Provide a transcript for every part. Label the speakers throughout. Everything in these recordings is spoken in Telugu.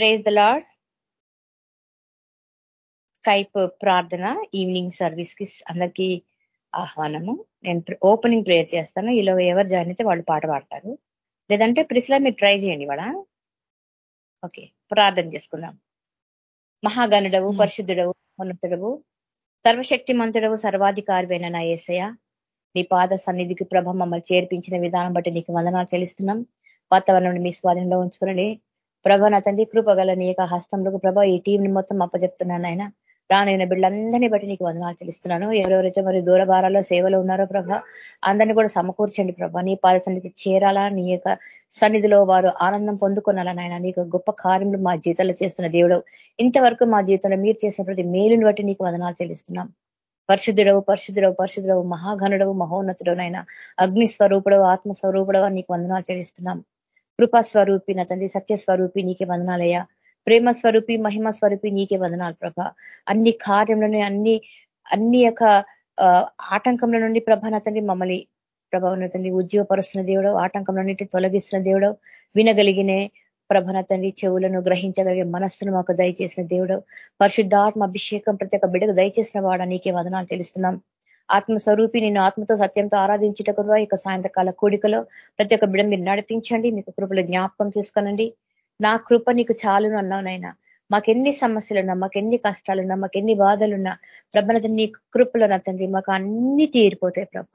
Speaker 1: ప్రేజ్ ద లాడ్ స్కైప్ ప్రార్థన ఈవినింగ్ సర్వీస్కి అందరికీ ఆహ్వానము. నేను ఓపెనింగ్ ప్రేయర్ చేస్తాను. ఇలా ఎవరు జాయిన్ అయితే వాళ్ళు పాట పాడతారు. లేదంటే ప్రిస్లా మీరు ట్రై చేయండి వాడ ఓకే ప్రార్థన చేసుకుందాం. మహాగణుడవు పరిశుద్ధుడవు ఉన్నతుడవు సర్వశక్తి మంతుడవు సర్వాధికారివైన నా ఏసయ నీ పాద సన్నిధికి ప్రభ మమ్మల్ని చేర్పించిన విధానం బట్టి నీకు వందనాలు చెల్లిస్తున్నాం. వాతావరణం మీ స్వాధీనంలో ఉంచుకునండి ప్రభ నా తండ్రి కృపగల నీ యొక్క హస్తంలో ప్రభ ఈ టీంని మొత్తం అప్పజెప్తున్నాను ఆయన రానైన బిడ్డలందరినీ బట్టి నీకు వందనాలు చెల్లిస్తున్నాను. ఎవరెవరైతే మరి దూరభారాల్లో సేవలు ఉన్నారో ప్రభ అందరినీ కూడా సమకూర్చండి ప్రభ. నీ పాద సన్నిధికి చేరాలా నీ యొక్క సన్నిధిలో వారు ఆనందం పొందుకున్నాలా నాయన. నీకు గొప్ప కార్యములు మా జీవితంలో చేస్తున్న దేవుడు. ఇంతవరకు మా జీవితంలో మీరు చేసిన ప్రతి మేలుని బట్టి నీకు వందనాలు చెల్లిస్తున్నాం. పరిశుద్ధుడవు పరిశుద్ధుడవు పరిశుద్ధుడవు మహాఘనుడవు మహోన్నతుడవు నాయన. అగ్ని స్వరూపుడవు ఆత్మస్వరూపుడవు నీకు వందనాలు చెల్లిస్తున్నాం. కృపాస్వరూపి నా తండ్రి సత్యస్వరూపి నీకే వందనాలయ్యా. ప్రేమ స్వరూపి మహిమ స్వరూపి నీకే వందనాలు ప్రభ. అన్ని కార్యంలోనే అన్ని అన్ని యొక్క ఆటంకంలో నుండి ప్రభ నా తండ్రి మమ్మల్ని ప్రభావం తండ్రి ఉద్యోగపరుస్తున్న దేవుడు నుండి తొలగిస్తున్న దేవుడు వినగలిగినే ప్రభన తండ్రి చెవులను గ్రహించగలిగే మనస్సును మాకు దయచేసిన దేవుడు పరిశుద్ధాత్మ అభిషేకం ప్రతి ఒక్క బిడ్డకు దయచేసిన వాడ నీకే వదనాలు తెలుస్తున్నాం. ఆత్మస్వరూపి నిన్ను ఆత్మతో సత్యంతో ఆరాధించటకు ఇక సాయంత్రకాల కూడికలో ప్రతి ఒక్క బిడ మీరు నడిపించండి మీకు కృపలో జ్ఞాపకం చేసుకోనండి. నా కృప నీకు చాలును అన్నావు నాయన. మాకెన్ని సమస్యలున్నా మాకెన్ని కష్టాలున్నా మాకెన్ని బాధలున్నా ప్రభనత నీ కృపలో నా తండ్రి మాకు అన్ని తీరిపోతాయి ప్రభ.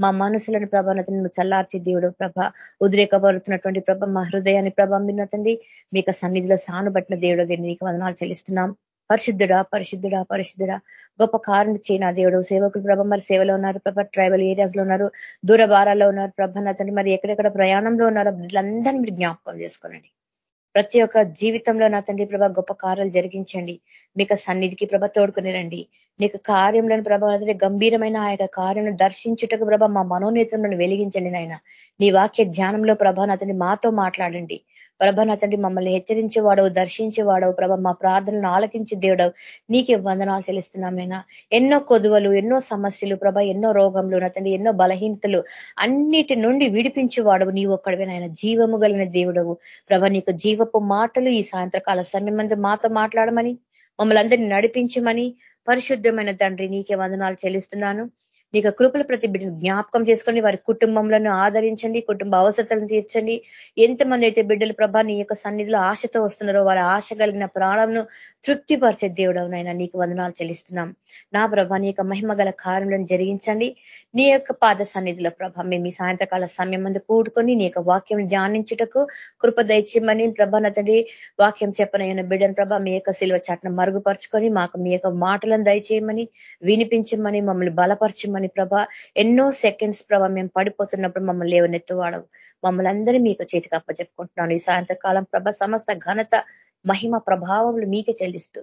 Speaker 1: మా మనసులను ప్రభానత నువ్వు చల్లార్చి దేవుడు ప్రభ. ఉద్రేకపడుతున్నటువంటి ప్రభ మా హృదయాన్ని ప్రభ మీరు తండ్రి మీకు సన్నిధిలో సానుబట్టిన దేవుడు దీన్ని నీకు వదనాలు చెల్లిస్తున్నాం. పరిశుద్ధుడా పరిశుద్ధుడా పరిశుద్ధుడా. గొప్ప కారణం చేయన దేవుడు. సేవకులు ప్రభ మరి సేవలో ఉన్నారు ప్రభ ట్రైబల్ ఏరియాస్లో ఉన్నారు దూర భారాల్లో ఉన్నారు ప్రభ నా తండ్రి. మరి ఎక్కడెక్కడ ప్రయాణంలో ఉన్నారో వీళ్ళందరినీ మీరు జ్ఞాపకం చేసుకోనండి. ప్రతి ఒక్క జీవితంలో నా తండ్రి ప్రభ గొప్ప కార్యాలు జరిగించండి. మీకు సన్నిధికి ప్రభ తోడుకుని రండి. నీకు కార్యంలోని ప్రభ గంభీరమైన ఆ యొక్క కార్యం దర్శించుటకు ప్రభ మా మనోనేత్రంలో వెలిగించండి నాయన. నీ వాక్య ధ్యానంలో ప్రభ నా మాతో మాట్లాడండి. ప్రభ నా తండ్రి మమ్మల్ని హెచ్చరించేవాడవు దర్శించేవాడవు. ప్రభ మా ప్రార్థనలను ఆలకించి దేవుడవు. నీకే వందనాలు చెల్లిస్తున్నాం నైనా ఎన్నో కొదువలు ఎన్నో సమస్యలు ప్రభ ఎన్నో రోగంలు నా తండ్రి ఎన్నో బలహీనతలు అన్నిటి నుండి విడిపించేవాడవు. నీవు ఒక్కడవే నాయన. జీవము కలిగిన దేవుడవు. ప్రభ నీకు జీవపు మాటలు ఈ సాయంత్రకాల సమయం మాతో మాట్లాడమని మమ్మల్ని అందరినీ నడిపించమని పరిశుద్ధమైన తండ్రి నీకే వందనాలు చెల్లిస్తున్నాను. నీకు కృపల ప్రతి బిడ్డను జ్ఞాపకం చేసుకొని వారి కుటుంబంలో ఆదరించండి కుటుంబ అవసరతలను తీర్చండి. ఎంతమంది అయితే బిడ్డలు ప్రభా నీ యొక్క సన్నిధిలో ఆశతో వస్తున్నారో వారి ఆశ కలిగిన ప్రాణంను తృప్తిపరిచే దేవుడవునైనా నీకు వందనాలు చెల్లిస్తున్నాం. నా ప్రభా నీ యొక్క మహిమ గల కార్యం జరిగించండి. నీ యొక్క పాద సన్నిధిలో ప్రభ మేము ఈ సాయంత్రకాల సమయం మంది కూడుకొని నీ యొక్క వాక్యం ధ్యానించుటకు కృప దయచేయమని ప్రభ నతడి వాక్యం చెప్పనైన బిడ్డను ప్రభ మీ యొక్క శిల్వ చాట్ను మరుగుపరుచుకొని మాకు మీ యొక్క మాటలను దయచేయమని వినిపించమని మమ్మల్ని బలపరచమని మమ్మల్ని ప్రభ ఎన్నో సెకండ్స్ ప్రభ మేము పడిపోతున్నప్పుడు మమ్మల్ని లేవనెత్తువాడవు మమ్మల్ని అందరూ మీకు చేతికి అప్పచెప్పుకుంటున్నాను ఈ సాయంత్రకాలం ప్రభ సమస్త ఘనత మహిమ ప్రభావములు మీకే చెల్లిస్తూ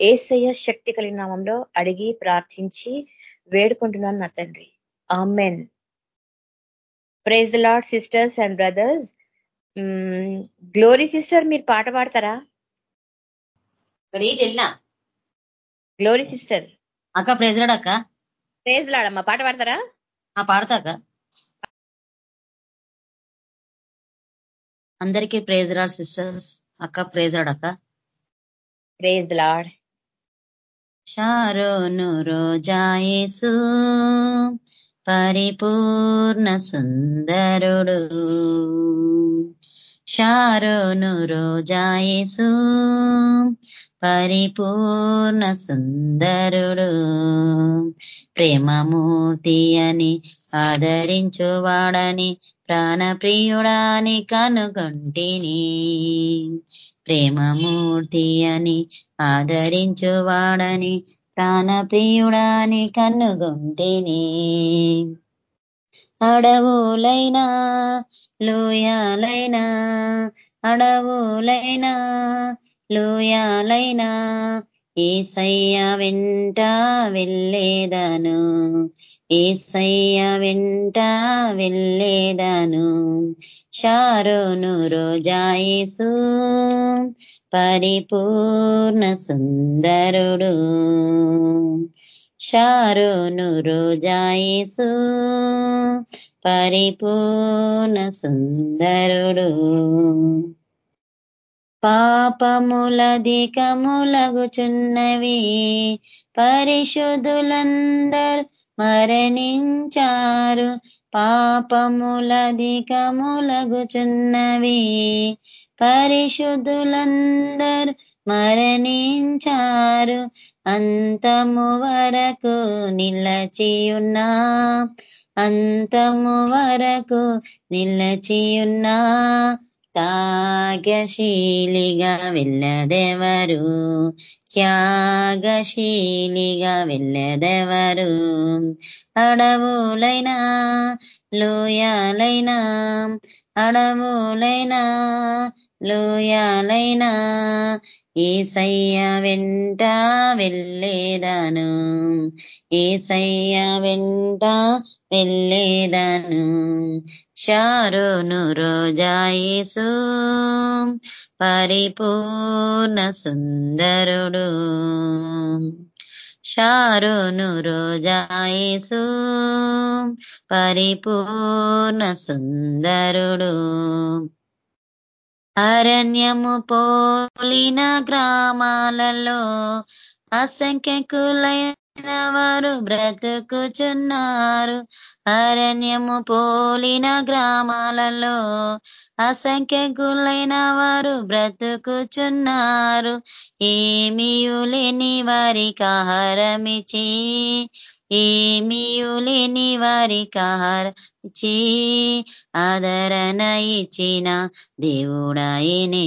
Speaker 1: ఏసయ్య శక్తి కలిగిన నామంలో అడిగి ప్రార్థించి వేడుకుంటున్నాను నా తండ్రి. Amen praise the lord sisters and brothers glory sister మీరు పాట పాడతారా? గ్లోరీ సిస్టర్
Speaker 2: అక్క ప్రైజ్ అక్క.
Speaker 1: ప్రేజ్ లాడమ్మా పాట పాడతారా?
Speaker 2: ఆ పాడతాక అందరికీ ప్రేజ్ రాడ్ సిస్టర్స్. అక్క ప్రేజ్ అక్క.
Speaker 1: ప్రేజ్ లాడ్
Speaker 2: షారోను రోజాయేసు పరిపూర్ణ సుందరుడు. షారోను రోజాయేసు పరిపూర్ణ సుందరుడు. ప్రేమమూర్తి అని ఆదరించువాడని ప్రాణప్రియుడాని కనుగొంటిని. ప్రేమమూర్తి అని ఆదరించువాడని ప్రాణప్రియుడాని కనుగొంటిని. అడవులైనా లోయాలైనా అడవులైనా లోయాలైనా ఏసయ్య వెంట వెళ్ళేదను. ఏసయ్య వెంట వెళ్ళేదను. షారోను రోజాయేసు పరిపూర్ణ సుందరుడు. షారోను రోజాయేసు పరిపూర్ణ సుందరుడు. పాపములధికములగుచున్నవి పరిశుద్ధులందరు మరణించారు. పాపములధికములగుచున్నవి పరిశుద్ధులందరు మరణించారు. అంతము వరకు నిలచియున్నా. అంతము వరకు నిలచియున్నా. త్యాగశీలిగా వెళ్ళదెవరు త్యాగశీలిగా వెళ్ళదెవరు అడవులైనా లోయాలైనా అడవులైనా లోయాలైనా ఏసయ్య వెంట వెళ్ళేదాను ఏసయ్య వెంట వెళ్ళేదాను షారోను రోజాయేసు పరిపూర్ణ సుందరుడు. షారోను రోజాయేసు పరిపూర్ణ సుందరుడు. అరణ్యము పోలిన గ్రామాలలో అసంఖ్యకులైన వారు బ్రతుకుచున్నారు అరణ్యము పోలిన గ్రామాలలో అసంఖ్యకులైన వారు బ్రతుకుచున్నారు ఏమియులేని వారికి ఆహారమిచి ఏమియులేని వారి ఆహారమిచి ఆదరణ ఇచ్చిన దేవుడాయనే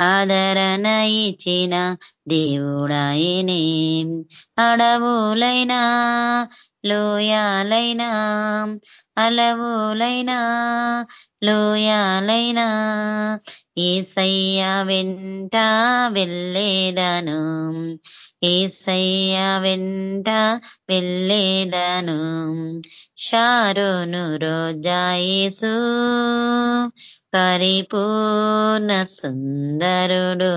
Speaker 2: ఆదరణ ఇచ్చిన దేవుడాయనే అడవులైనా లోయాలైనా అలవులైనా లోయాలైనా ఏసయ్య వెంట వెళ్ళేదను. ఏసయ్య వెంట వెళ్ళేదను. షారోను రోజాయేసు పరిపూర్ణ సుందరుడు.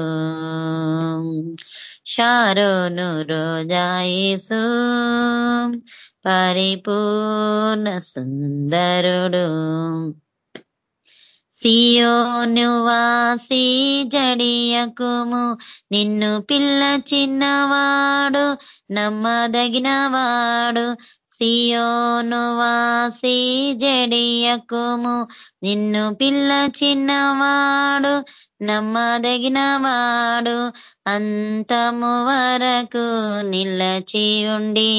Speaker 2: షారోను రోజాయేసు పరిపూర్ణ సుందరుడు. సియోను వాసి జడియకుము నిన్ను పిల్ల చిన్నవాడు నమ్మదగినవాడు సియోను వాసి జడియకుము నిన్ను పిల్ల చిన్నవాడు నమ్మదగిన వాడు అంతము వరకు నిలచియుండి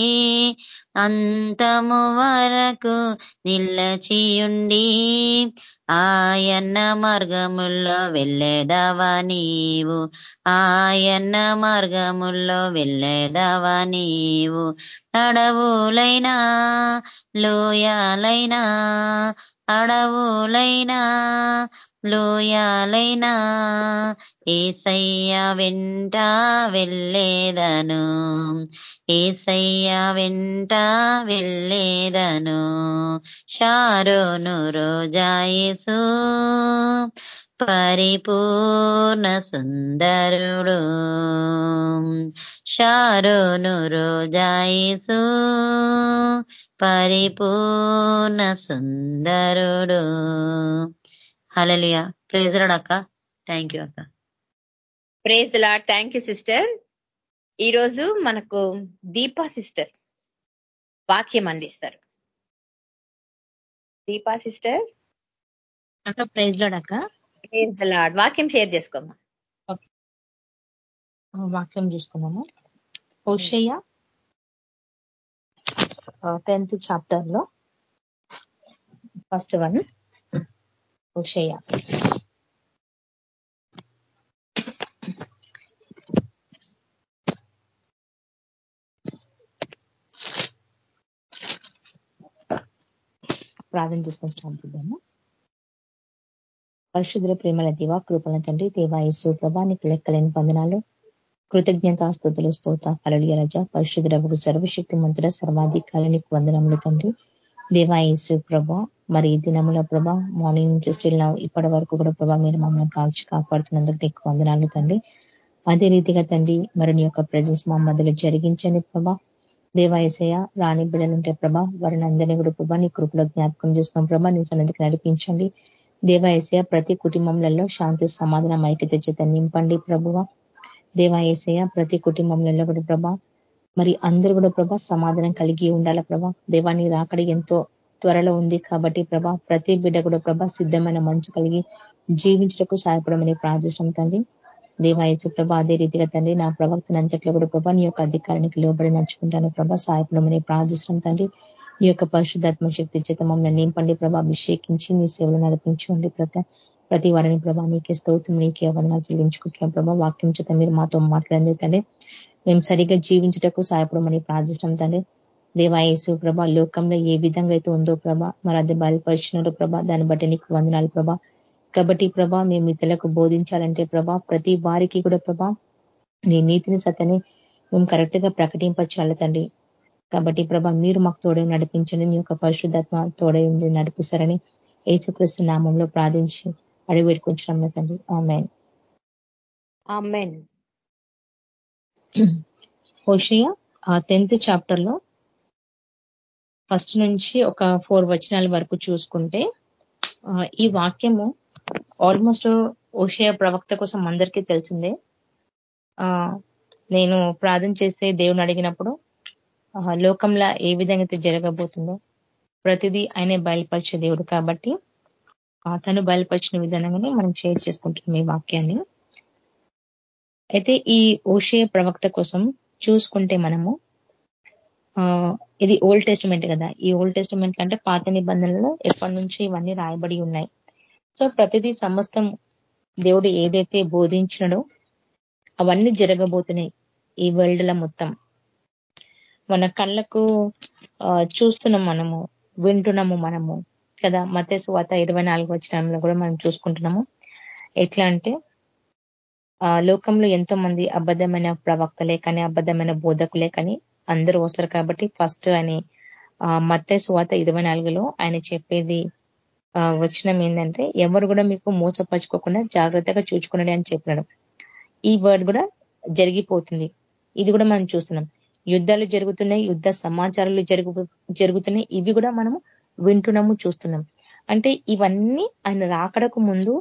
Speaker 2: అంతము వరకు నిలచియుండి. ఆయన్న మార్గముల్లో వెళ్ళేదవా నీవు? ఆయన్న మార్గముల్లో వెళ్ళేదవా నీవు? అడవులైనా లోయాలైనా అడవులైనా లోయాలైనా ఏసయ్య వెంట వెళ్ళేదను. ఏసయ్య వెంట వెళ్ళేదను. షారోను రోజాయసు పరిపూర్ణ సుందరుడు. షారోను రోజాయసు పరిపూర్ణ సుందరుడు. హలలియా ప్రేజరాడు అక్క. థ్యాంక్ యూ అక్క.
Speaker 1: Praise lord thank you sister. ఈరోజు మనకు దీపా సిస్టర్ వాక్యం అందిస్తారు. దీపా సిస్టర్.
Speaker 3: అక్క ప్రైజ్ లాడ్ అక్క.
Speaker 1: ప్రేజ్ లాడ్ వాక్యం షేర్ చేసుకోమ్మా.
Speaker 3: వాక్యం చూసుకున్నాము ఓషయ్య టెన్త్ చాప్టర్లో ఫస్ట్ వన్. హుషయ ప్రార్థన చేసుకొని స్టార్ట్ చేద్దాము. పరిశుద్ర ప్రేమల దివా కృపల తండ్రి దేవాయసు ప్రభానికి లెక్కలేని పందనాలు కృతజ్ఞతాస్తుతులు స్తోత కలలియ రజ పరిశుద్రకు సర్వశక్తి మంత్ర సర్వాధికారి వందనములు తండ్రి. దేవాయేసు ప్రభా మరి ఈ దినముల ప్రభా మార్నింగ్ నుంచి స్టిల్ ఇప్పటి వరకు కూడా ప్రభా మీరు మమ్మల్ని కాల్చి కాపాడుతున్నందుకు నీకు వందనాలు తండ్రి. అదే రీతిగా తండ్రి మరి నీ యొక్క ప్రజెన్స్ మా మధ్యలో జరిగించండి ప్రభా. దేవాయసయ రాణి బిడ్డలుంటే ప్రభా వారిని అందరినీ కూడా ప్రభా నీ కృపలో జ్ఞాపకం చేసుకున్న ప్రభా నీ సన్నిధికి నడిపించండి. దేవాయసయ ప్రతి కుటుంబంలో శాంతి సమాధానం ఐక్యత చేత నింపండి ప్రభువ. దేవాయసయ ప్రతి కుటుంబంలో కూడా ప్రభా మరి అందరూ కూడా ప్రభా సమాధానం కలిగి ఉండాల ప్రభా? దేవాన్ని రాకడ ఎంతో త్వరలో ఉంది కాబట్టి ప్రభా ప్రతి బిడ్డ కూడా ప్రభా సిద్ధమైన మంచు కలిగి జీవించటకు సహాయపడమని ప్రార్థిస్తాం తండ్రి. దేవాయచు ప్రభా అదే రీతిగా తండ్రి నా ప్రవక్తను అంతట్లో కూడా ప్రభా నీ యొక్క అధికారానికి లోబడి నడుచుకుంటాను ప్రభా సహాయపడమని ప్రార్థిస్తాం తండ్రి. నీ యొక్క పరిశుద్ధాత్మ శక్తి చేత మమ్మల్ని నింపండి ప్రభా అభిషేకించి నీ సేవలు నడిపించండి ప్రతి ప్రతి వారిని ప్రభా నీకే స్తోత్రం నీకే అవనాలు చెల్లించుకుంటున్నాం ప్రభా. వాక్యం చేత మీరు మాతో మాట్లాడింది తండ్రి. మేము సరిగ్గా జీవించుటకు సహాయపడమని ప్రార్థిస్తాం తండ్రి. దేవాయేసు ప్రభా లోకంలో ఏ విధంగా అయితే ఉందో ప్రభా మరి అది బయలుపరిచినారో ప్రభా దాన్ని బట్టి నీకు వందనాలు ప్రభా. కాబట్టి ప్రభా మేము ఇతరులకు బోధించాలంటే ప్రభా ప్రతి వారికి కూడా ప్రభా నీ నీతిని సతని మేము కరెక్ట్గా ప్రకటింపచాలి తండ్రి. కాబట్టి ప్రభా మీరు మాకు తోడే నడిపించండి నీ యొక్క పరిశుద్ధాత్మ తోడే నడిపిస్తారని ఏసుక్రీస్తు నామంలో ప్రార్థించి అడిగి పెట్టుకుంటున్నాం తండ్రి.
Speaker 1: ఆమెన్.
Speaker 3: హోషయ ఆ టెన్త్ చాప్టర్లో ఫస్ట్ నుంచి ఒక ఫోర్ వచనాల వరకు చూసుకుంటే ఈ వాక్యము ఆల్మోస్ట్ ఓషయ ప్రవక్త కోసం అందరికీ తెలిసిందే. నేను ప్రార్థన చేసే దేవుని అడిగినప్పుడు లోకంలో ఏ విధంగా అయితే జరగబోతుందో ప్రతిదీ ఆయనే బయలుపరిచే దేవుడు కాబట్టి తను బయలుపరిచిన విధానంగానే మనం షేర్ చేసుకుంటున్నాం ఈ వాక్యాన్ని. అయితే ఈ ఓషయ ప్రవక్త కోసం చూసుకుంటే మనము ఇది ఓల్డ్ టెస్టిమెంట్ కదా. ఈ ఓల్డ్ టెస్టిమెంట్ అంటే పాత నిబంధనలో ఎప్పటి నుంచి ఇవన్నీ రాయబడి ఉన్నాయి. సో ప్రతిదీ సమస్తం దేవుడు ఏదైతే బోధించినడో అవన్నీ జరగబోతున్నాయి ఈ వరల్డ్ మొత్తం. మన కళ్ళకు చూస్తున్నాం మనము వింటున్నాము మనము కదా. మతేసు వాత ఇరవై నాలుగు వచ్చినంలో కూడా మనం చూసుకుంటున్నాము. ఎట్లా అంటే లోకంలో ఎంతో మంది అబద్ధమైన ప్రవక్తలే కానీ అబద్ధమైన బోధకులే కానీ అందరూ వస్తారు కాబట్టి ఫస్ట్ ఆయన మత్తే సువాత ఇరవై నాలుగులో ఆయన చెప్పేది వచనం ఏంటంటే ఎవరు కూడా మీకు మోసపరుచుకోకుండా జాగ్రత్తగా చూచుకున్నాడు అని చెప్పినాడు. ఈ వర్డ్ కూడా జరిగిపోతుంది. ఇది కూడా మనం చూస్తున్నాం. యుద్ధాలు జరుగుతున్నాయి యుద్ధ సమాచారాలు జరుగు జరుగుతున్నాయి ఇవి కూడా మనము వింటున్నాము చూస్తున్నాం. అంటే ఇవన్నీ ఆయన రాకడకు ముందు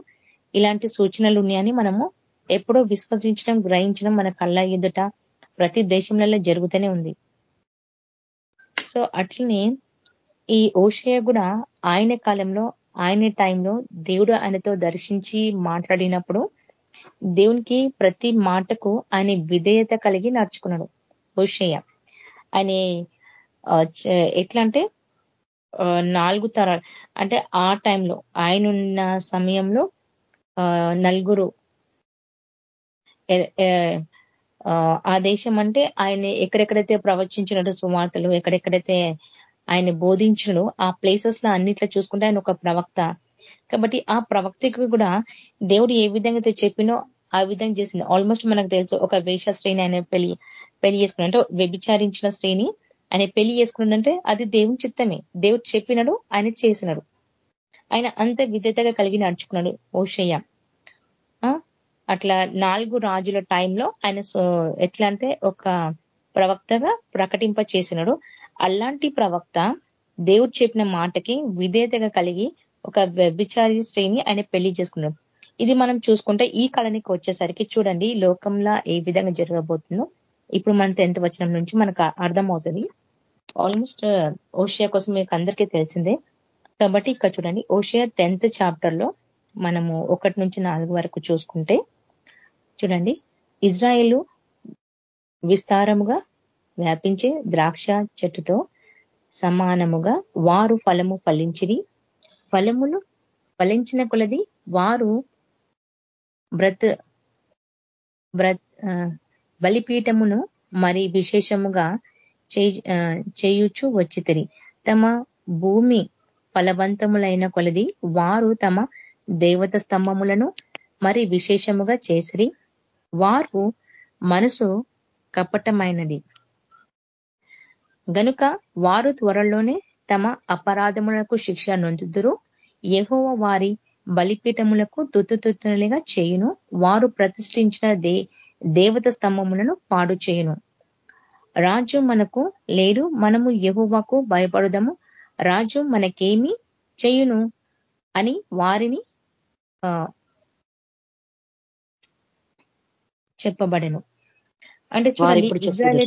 Speaker 3: ఇలాంటి సూచనలు ఉన్నాయని మనము ఎప్పుడో విశ్వసించడం గ్రహించడం మన కళ్ళ ఎదుట ప్రతి దేశంలో జరుగుతూనే ఉంది. సో అట్లనే ఈ ఓషయ కూడా ఆయన కాలంలో ఆయన టైంలో దేవుడు ఆయనతో దర్శించి మాట్లాడినప్పుడు దేవునికి ప్రతి మాటకు ఆయన విధేయత కలిగి నడుచుకున్నాడు ఓషయ. ఆయన ఎట్లా అంటే నాలుగు తరాలు అంటే ఆ టైంలో ఆయన ఉన్న సమయంలో నలుగురు ఆ దేశం అంటే ఆయన ఎక్కడెక్కడైతే ప్రవచించినట్టు సువార్తలు ఎక్కడెక్కడైతే ఆయన బోధించడు ఆ ప్లేసెస్లో అన్నిట్లో చూసుకుంటే ఆయన ఒక ప్రవక్త. కాబట్టి ఆ ప్రవక్తకి కూడా దేవుడు ఏ విధంగా అయితే చెప్పినో ఆ విధంగా చేసింది. ఆల్మోస్ట్ మనకు తెలుసు ఒక వేష శ్రేణి ఆయన పెళ్ళి పెళ్ళి చేసుకున్నాడు. అంటే వ్యభిచారించిన శ్రేణి ఆయన పెళ్ళి చేసుకున్నాడంటే అది దేవుని చిత్తమే. దేవుడు చెప్పినాడు ఆయన చేసినాడు. ఆయన అంత విధేతగా కలిగి నడుచుకున్నాడు ఓషయ్య. అట్లా నాలుగు రాజుల టైంలో ఆయన ఎట్లా అంటే ఒక ప్రవక్తగా ప్రకటింప చేసినాడు అలాంటి ప్రవక్త దేవుడు చెప్పిన మాటకి విధేయతగా కలిగి ఒక వ్యభిచారి శ్రేణి ఆయన పెళ్ళి చేసుకున్నాడు. ఇది మనం చూసుకుంటే ఈ కళనికి వచ్చేసరికి చూడండి లోకంలో ఏ విధంగా జరగబోతుందో. ఇప్పుడు మన టెన్త్ వచ్చిన నుంచి మనకు అర్థమవుతుంది. ఆల్మోస్ట్ ఓషియా కోసం మీకు అందరికీ తెలిసిందే. కాబట్టి ఇక్కడ చూడండి ఓషియా టెన్త్ చాప్టర్లో మనము ఒకటి నుంచి నాలుగు వరకు చూసుకుంటే చూడండి. ఇజ్రాయేలు విస్తారముగా వ్యాపించే ద్రాక్ష చెట్టుతో సమానముగా వారు ఫలము ఫలించిరి. ఫలములు ఫలించిన కొలది వారు బ్రత్ బ్రత్ బలిపీఠమును మరి విశేషముగా చేయుచు వచ్చితిరి. తమ భూమి ఫలవంతములైన కొలది వారు తమ దేవత స్తంభములను మరి విశేషముగా చేసిరి. వారు మనసు కపటమైనది. గనుక వారు త్వరలోనే తమ అపరాధములకు శిక్ష నొందుదురు. ఏహోవ వారి బలిపీఠములకు తుత్తుతుత్తులుగా చేయును. వారు ప్రతిష్ఠించిన దే దేవత స్తంభములను పాడు చేయును. రాజు మనకు లేరు మనము యహోవాకు భయపడదము. రాజు మనకేమి చేయును అని వారిని చెప్పబడెను. అంటే చూడండి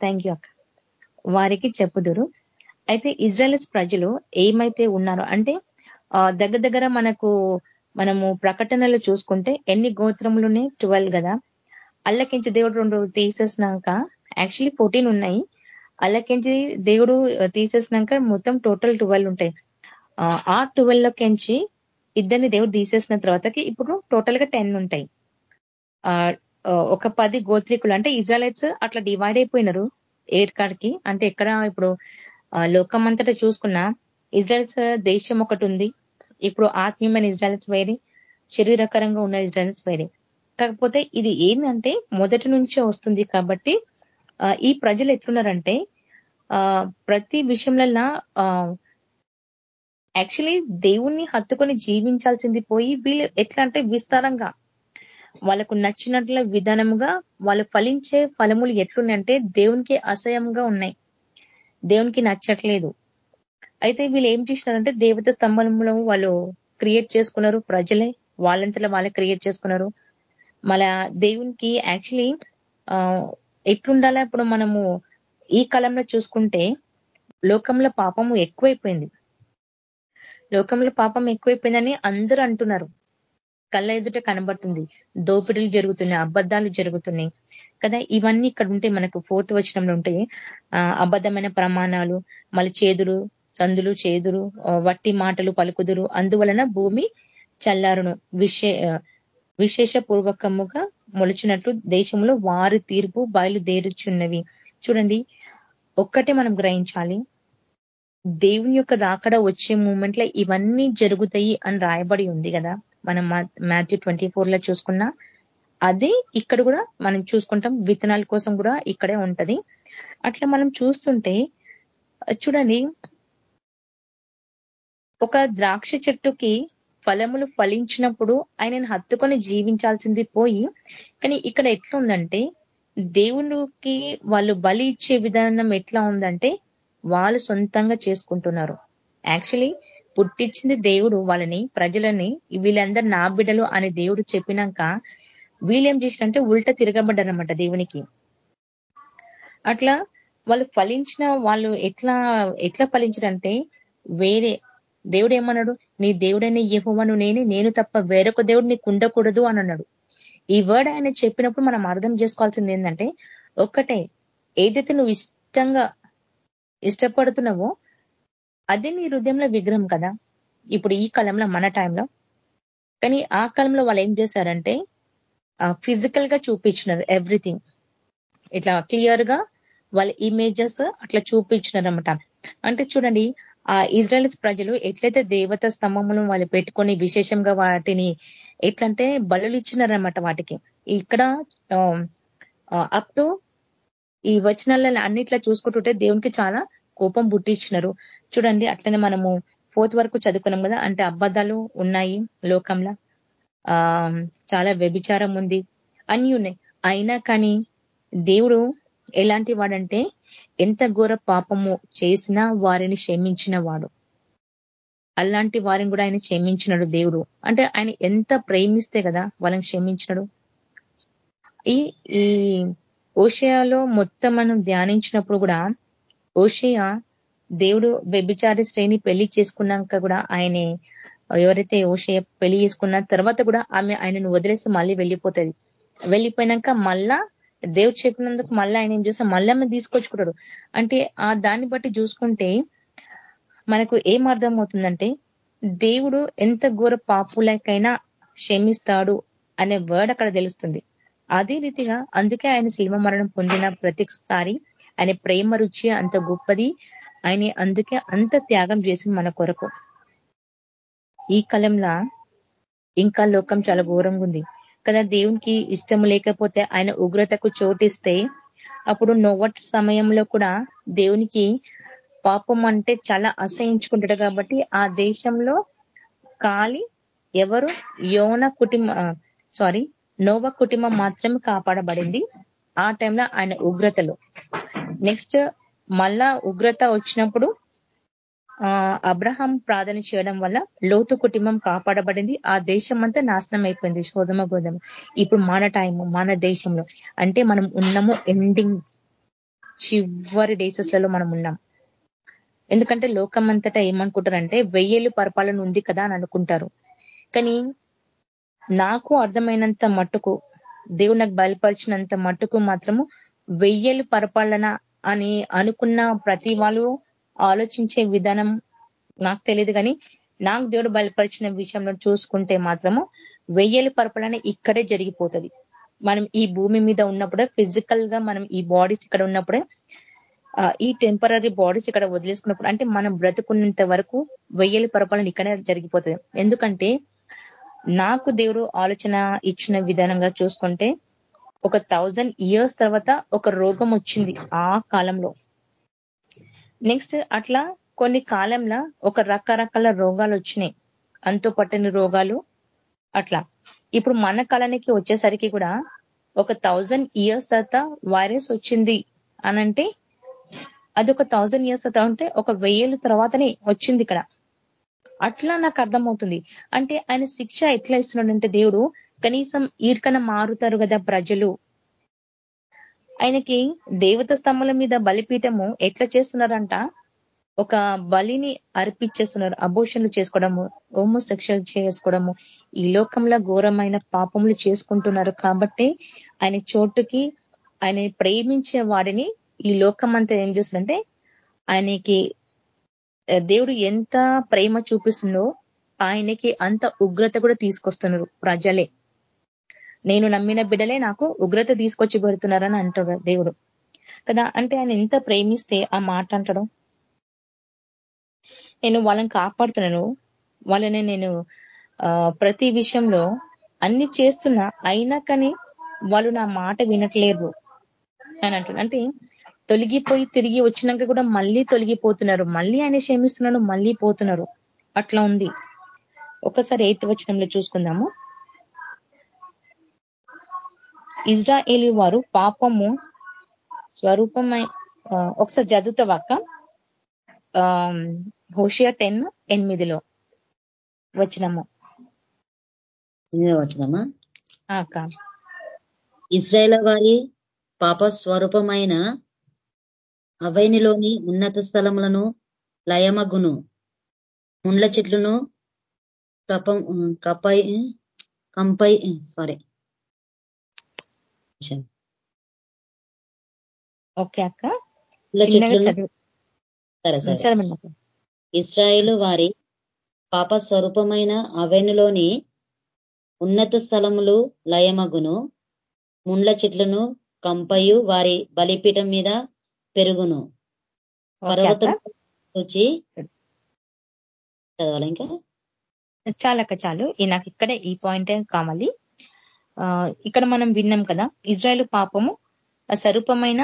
Speaker 3: థ్యాంక్ యూ అక్క. వారికి చెప్పుదురు అయితే ఇజ్రాయలిట్స్ ప్రజలు ఏమైతే ఉన్నారో అంటే దగ్గర దగ్గర మనకు మనము ప్రకటనలు చూసుకుంటే ఎన్ని గోత్రములునే ట్వెల్వ్ కదా. అల్లకించి దేవుడు రెండు తీసేసినాక యాక్చువల్లీ ఫోర్టీన్ ఉన్నాయి. అల్లకించి దేవుడు తీసేసినాక మొత్తం టోటల్ ట్వెల్వ్ ఉంటాయి. ఆ ట్వెల్వ్ లోకించి ఇద్దరిని దేవుడు తీసేసిన తర్వాతకి ఇప్పుడు టోటల్గా టెన్ ఉంటాయి. ఒక పది గోత్రికులు అంటే ఇజ్రాయలైట్స్ అట్లా డివైడ్ అయిపోయినారు ఎయిర్ అంటే ఎక్కడ ఇప్పుడు లోకం అంతటా చూసుకున్నా ఇజ్రాయల్స్ దేశం ఒకటి ఉంది. ఇప్పుడు ఆత్మీయమైన ఇజ్రాయల్స్ వేరే శరీరకరంగా ఉన్న ఇజ్రాయల్స్ వేరే. కాకపోతే ఇది ఏంటంటే మొదటి నుంచే వస్తుంది కాబట్టి ఈ ప్రజలు ఎట్లున్నారంటే ప్రతి విషయంలో యాక్చువల్లీ దేవుణ్ణి హత్తుకొని జీవించాల్సింది పోయి వీళ్ళు ఎట్లా అంటే విస్తారంగా వాళ్ళకు నచ్చినట్ల విధానముగా వాళ్ళు ఫలించే ఫలములు ఎట్లున్నాయంటే దేవునికి అసహ్యంగా ఉన్నాయి. దేవునికి నచ్చట్లేదు. అయితే వీళ్ళు ఏం చేసినారంటే దేవత స్తంభంలో వాళ్ళు క్రియేట్ చేసుకున్నారు. ప్రజలే వాళ్ళంతలో వాళ్ళే క్రియేట్ చేసుకున్నారు. మళ్ళా దేవునికి యాక్చువల్లీ ఎట్లుండాలా ఇప్పుడు మనము ఈ కాలంలో చూసుకుంటే లోకంలో పాపము ఎక్కువైపోయింది. లోకంలో పాపం ఎక్కువైపోయిందని అందరూ అంటున్నారు. కళ్ళ ఎదుట కనబడుతుంది. దోపిడీలు జరుగుతున్నాయి అబద్ధాలు జరుగుతున్నాయి. కదా ఇవన్నీ ఇక్కడ ఉంటే మనకు ఫోర్త్ వచనంలో ఉంటాయి. అబద్ధమైన ప్రమాణాలు మళ్ళీ చేదురు సందులు చేదురు వట్టి మాటలు పలుకుదురు. అందువలన భూమి చల్లారును. విశే విశేషపూర్వకముగా మొలిచినట్లు దేశంలో వారి తీర్పు బయలుదేరుచున్నవి. చూడండి ఒక్కటే మనం గ్రహించాలి. దేవుని యొక్క రాకడ వచ్చే మూమెంట్లో ఇవన్నీ జరుగుతాయి అని రాయబడి ఉంది కదా. మనం మ్యాథ్యూ ట్వంటీ ఫోర్లో చూసుకున్నా అదే ఇక్కడ కూడా మనం చూసుకుంటాం విత్తనాల కోసం కూడా ఇక్కడే ఉంటది. అట్లా మనం చూస్తుంటే చూడండి ఒక ద్రాక్ష చెట్టుకి ఫలములు ఫలించినప్పుడు ఆయనను హత్తుకొని జీవించాల్సింది పోయి కానీ ఇక్కడ ఎట్లా ఉందంటే దేవునికి వాళ్ళు బలి ఇచ్చే విధానం ఎట్లా ఉందంటే వాళ్ళు సొంతంగా చేసుకుంటున్నారు. యాక్చువల్లీ పుట్టించింది దేవుడు వాళ్ళని ప్రజలని వీళ్ళందరూ నా బిడ్డలు అని దేవుడు చెప్పినాక వీళ్ళేం చేసినంటే ఉల్ట తిరగబడ్డారనమాట దేవునికి. అట్లా వాళ్ళు ఫలించిన వాళ్ళు ఎట్లా ఎట్లా ఫలించారంటే వేరే దేవుడు ఏమన్నాడు? నీ దేవుడైన యహోవను నేనే నేను తప్ప వేరొక దేవుడు నీకు ఉండకూడదు అని అన్నాడు. ఈ వర్డ్ ఆయన చెప్పినప్పుడు మనం అర్థం చేసుకోవాల్సింది ఏంటంటే ఒక్కటే ఏదైతే నువ్వు ఇష్టంగా ఇష్టపడుతున్నావో అదే నీ హృదయంలో విగ్రహం కదా? ఇప్పుడు ఈ కాలంలో మన టైంలో కానీ ఆ కాలంలో వాళ్ళు ఏం చేశారంటే ఫిజికల్గా చూపించినారు ఎవ్రీథింగ్ ఇట్లా క్లియర్గా వాళ్ళ ఇమేజెస్ అట్లా చూపించినారు అనమాట అంటే చూడండి ఆ ఇజ్రాయల్స్ ప్రజలు ఎట్లయితే దేవత స్తంభములను వాళ్ళు పెట్టుకొని విశేషంగా వాటిని ఎట్లంటే బలులు ఇచ్చినారనమాట వాటికి. ఇక్కడ అప్ టు ఈ వచనాలను అన్నిట్లా చూసుకుంటుంటే దేవునికి చాలా కోపం పుట్టించినారు. చూడండి అట్లనే మనము ఫోర్త్ వరకు చదువుకున్నాం కదా అంటే అబద్ధాలు ఉన్నాయి లోకంలో. ఆ చాలా వ్యభిచారం ఉంది. అన్ని ఉన్నాయి అయినా కానీ దేవుడు ఎలాంటి వాడంటే ఎంత ఘోర పాపము చేసినా వారిని క్షమించిన వాడు. అలాంటి వారిని కూడా ఆయన క్షమించినాడు దేవుడు. అంటే ఆయన ఎంత ప్రేమిస్తే కదా వాళ్ళని క్షమించినాడు. ఈ ఈ ఓషయాలో మొత్తం మనం ధ్యానించినప్పుడు కూడా ఓషయా దేవుడు వ్యభిచారి శ్రేణి పెళ్ళి చేసుకున్నాక కూడా ఆయనే ఎవరైతే ఓషయ పెళ్ళి చేసుకున్న తర్వాత కూడా ఆమె ఆయనను వదిలేసి మళ్ళీ వెళ్ళిపోతుంది. వెళ్ళిపోయినాక మళ్ళా దేవుడు చెప్పినందుకు మళ్ళీ ఆయన ఏం చేస్తా మళ్ళీ ఆమె తీసుకొచ్చుకుంటాడు. అంటే ఆ దాన్ని బట్టి చూసుకుంటే మనకు ఏం అర్థం అవుతుందంటే దేవుడు ఎంత ఘోర పాపులకైనా క్షమిస్తాడు అనే వర్డ్ అక్కడ తెలుస్తుంది. అదే రీతిగా అందుకే ఆయన శిల్వ మరణం పొందిన ప్రతిసారి ఆయన ప్రేమ రుచి అంత గొప్పది. ఆయన అందుకే అంత త్యాగం చేసి మన కొరకు. ఈ కాలంలో ఇంకా లోకం చాలా ఘోరంగా ఉంది. కదా దేవునికి ఇష్టం లేకపోతే ఆయన ఉగ్రతకు చోటిస్తే అప్పుడు నోవట్ సమయంలో కూడా దేవునికి పాపం అంటే చాలా అసహించుకుంటాడు కాబట్టి ఆ దేశంలో కాలి ఎవరు? యోన కుటుంబ సారీ నోవ కుటుంబం మాత్రమే కాపాడబడింది. ఆ టైంలో ఆయన ఉగ్రతలు. నెక్స్ట్ మళ్ళా ఉగ్రత వచ్చినప్పుడు ఆ అబ్రహాం ప్రార్థన చేయడం వల్ల లోతు కుటుంబం కాపాడబడింది. ఆ దేశం అంతా నాశనం అయిపోయింది. శోధమ గోధుమ ఇప్పుడు మన టైం మన దేశంలో. అంటే మనం ఉన్నాము ఎండింగ్ చివరి డేసెస్లలో మనం ఉన్నాం. ఎందుకంటే లోకం అంతటా ఏమనుకుంటారంటే వెయ్యేళ్ళు పరిపాలన ఉంది కదా అని అనుకుంటారు. కానీ నాకు అర్థమైనంత మట్టుకు దేవుడు నాకు బయలుపరిచినంత మట్టుకు మాత్రము వెయ్యేళ్ళు పరిపాలన అని అనుకున్న ప్రతి వాళ్ళు ఆలోచించే విధానం నాకు తెలియదు కానీ నాకు దేవుడు బయలుపరిచిన విషయంలో చూసుకుంటే మాత్రము వెయ్యేళ్ళ పరపలనే ఇక్కడే జరిగిపోతుంది. మనం ఈ భూమి మీద ఉన్నప్పుడే ఫిజికల్గా మనం ఈ బాడీస్ ఇక్కడ ఉన్నప్పుడే ఈ టెంపరీ బాడీస్ ఇక్కడ వదిలేసుకున్నప్పుడు అంటే మనం బ్రతుకున్నంత వరకు వెయ్యేళ్ళ పరిపాలన ఇక్కడే జరిగిపోతుంది. ఎందుకంటే నాకు దేవుడు ఆలోచన ఇచ్చిన విధానంగా చూసుకుంటే ఒక థౌజండ్ ఇయర్స్ తర్వాత ఒక రోగం వచ్చింది ఆ కాలంలో. నెక్స్ట్ అట్లా కొన్ని కాలంలో ఒక రకరకాల రోగాలు వచ్చినాయి. అంతు పట్టని రోగాలు అట్లా. ఇప్పుడు మన కాలానికి వచ్చేసరికి కూడా ఒక థౌజండ్ ఇయర్స్ తర్వాత వైరస్ వచ్చింది అనంటే అది ఒక థౌజండ్ ఇయర్స్ తర్వాత ఉంటే ఒక వెయ్యేళ్ళ తర్వాతనే వచ్చింది ఇక్కడ. అట్లా నాకు అర్థమవుతుంది. అంటే ఆయన శిక్ష ఎట్లా ఇస్తున్నాడంటే దేవుడు కనీసం ఈర్కన మారుతారు కదా ప్రజలు. ఆయనకి దేవత స్తంభాల మీద బలిపీఠము ఎట్లా చేస్తున్నారంట? ఒక బలిని అర్పించేస్తున్నారు అబోషన్లు చేసుకోవడము హోమోసెక్షల్ చేసుకోవడము. ఈ లోకంలో ఘోరమైన పాపములు చేసుకుంటున్నారు కాబట్టి ఆయన చోటుకి ఆయన ప్రేమించే వాడిని ఈ లోకం అంతా ఏం చూస్తుందంటే ఆయనకి దేవుడు ఎంత ప్రేమ చూపిస్తుందో ఆయనకి అంత ఉగ్రత కూడా తీసుకొస్తున్నారు ప్రజలే. నేను నమ్మిన బిడ్డలే నాకు ఉగ్రత తీసుకొచ్చి పెడుతున్నారని అంటాడు దేవుడు. కదా? అంటే ఆయన ఎంత ప్రేమిస్తే ఆ మాట అంటాడు. నేను వాళ్ళని కాపాడుతున్నాను. వాళ్ళని నేను ప్రతి విషయంలో అన్ని చేస్తున్నా అయినా కానీ వాళ్ళు నా మాట వినట్లేదు అని అంటున్నా అంటే తొలగిపోయి తిరిగి వచ్చినాక కూడా మళ్ళీ తొలగిపోతున్నారు. మళ్ళీ ఆయన క్షమిస్తున్నాడు మళ్ళీ పోతున్నారు. అట్లా ఉంది. ఒకసారి ఎయిత్ వచనంలో చూసుకుందాము. ఇజ్రాయేలీ వారు పాపము స్వరూపమై ఒకసారి చదువుతావాక హోషియా టెన్ ఎనిమిదిలో వచ్చినము
Speaker 2: వచ్చినమా
Speaker 3: అక్క.
Speaker 2: ఇజ్రాయేల్ వారి పాప స్వరూపమైన అవైనిలోని ఉన్నత స్థలములను లయమగును. ముండ్ల చెట్లును కపం కపై కంపై సారీ
Speaker 3: ఓకే అక్క.
Speaker 2: సరే సరే. ఇస్రాయేల్ వారి పాప స్వరూపమైన అవెనులోని ఉన్నత స్థలములు లయమగును. ముండ్ల చెట్లను కంపయు వారి బలిపీఠం మీద పెరుగును. పర్వతం వచ్చి చదవాలి ఇంకా?
Speaker 3: చాలక్క చాలు. నాకు ఇక్కడే ఈ పాయింటే కావాలి? ఇక్కడ మనం విన్నాం కదా ఇజ్రాయల్ పాపము స్వరూపమైన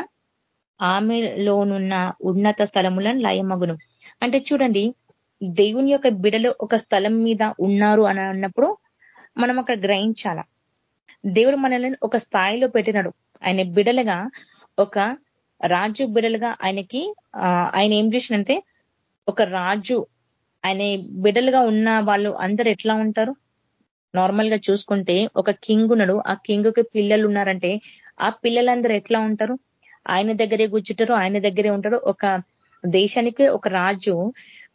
Speaker 3: ఆమెలోనున్న ఉన్నత స్థలములను లయమగును. అంటే చూడండి దేవుని యొక్క బిడలు ఒక స్థలం మీద ఉన్నారు అని అన్నప్పుడు మనం అక్కడ గ్రహించాల? దేవుడు మనల్ని ఒక స్థాయిలో పెట్టినాడు. ఆయన బిడలుగా ఒక రాజు బిడలుగా ఆయనకి ఆయన ఏం చేసినంటే ఒక రాజు ఆయన బిడలుగా ఉన్న వాళ్ళు అందరు ఎట్లా ఉంటారు? నార్మల్గా చూసుకుంటే ఒక కింగ్ ఉన్నాడు ఆ కింగ్కి పిల్లలు ఉన్నారంటే ఆ పిల్లలందరూ ఎట్లా ఉంటారు? ఆయన దగ్గరే కూర్చుంటారు ఆయన దగ్గరే ఉంటారు. ఒక దేశానికి ఒక రాజు.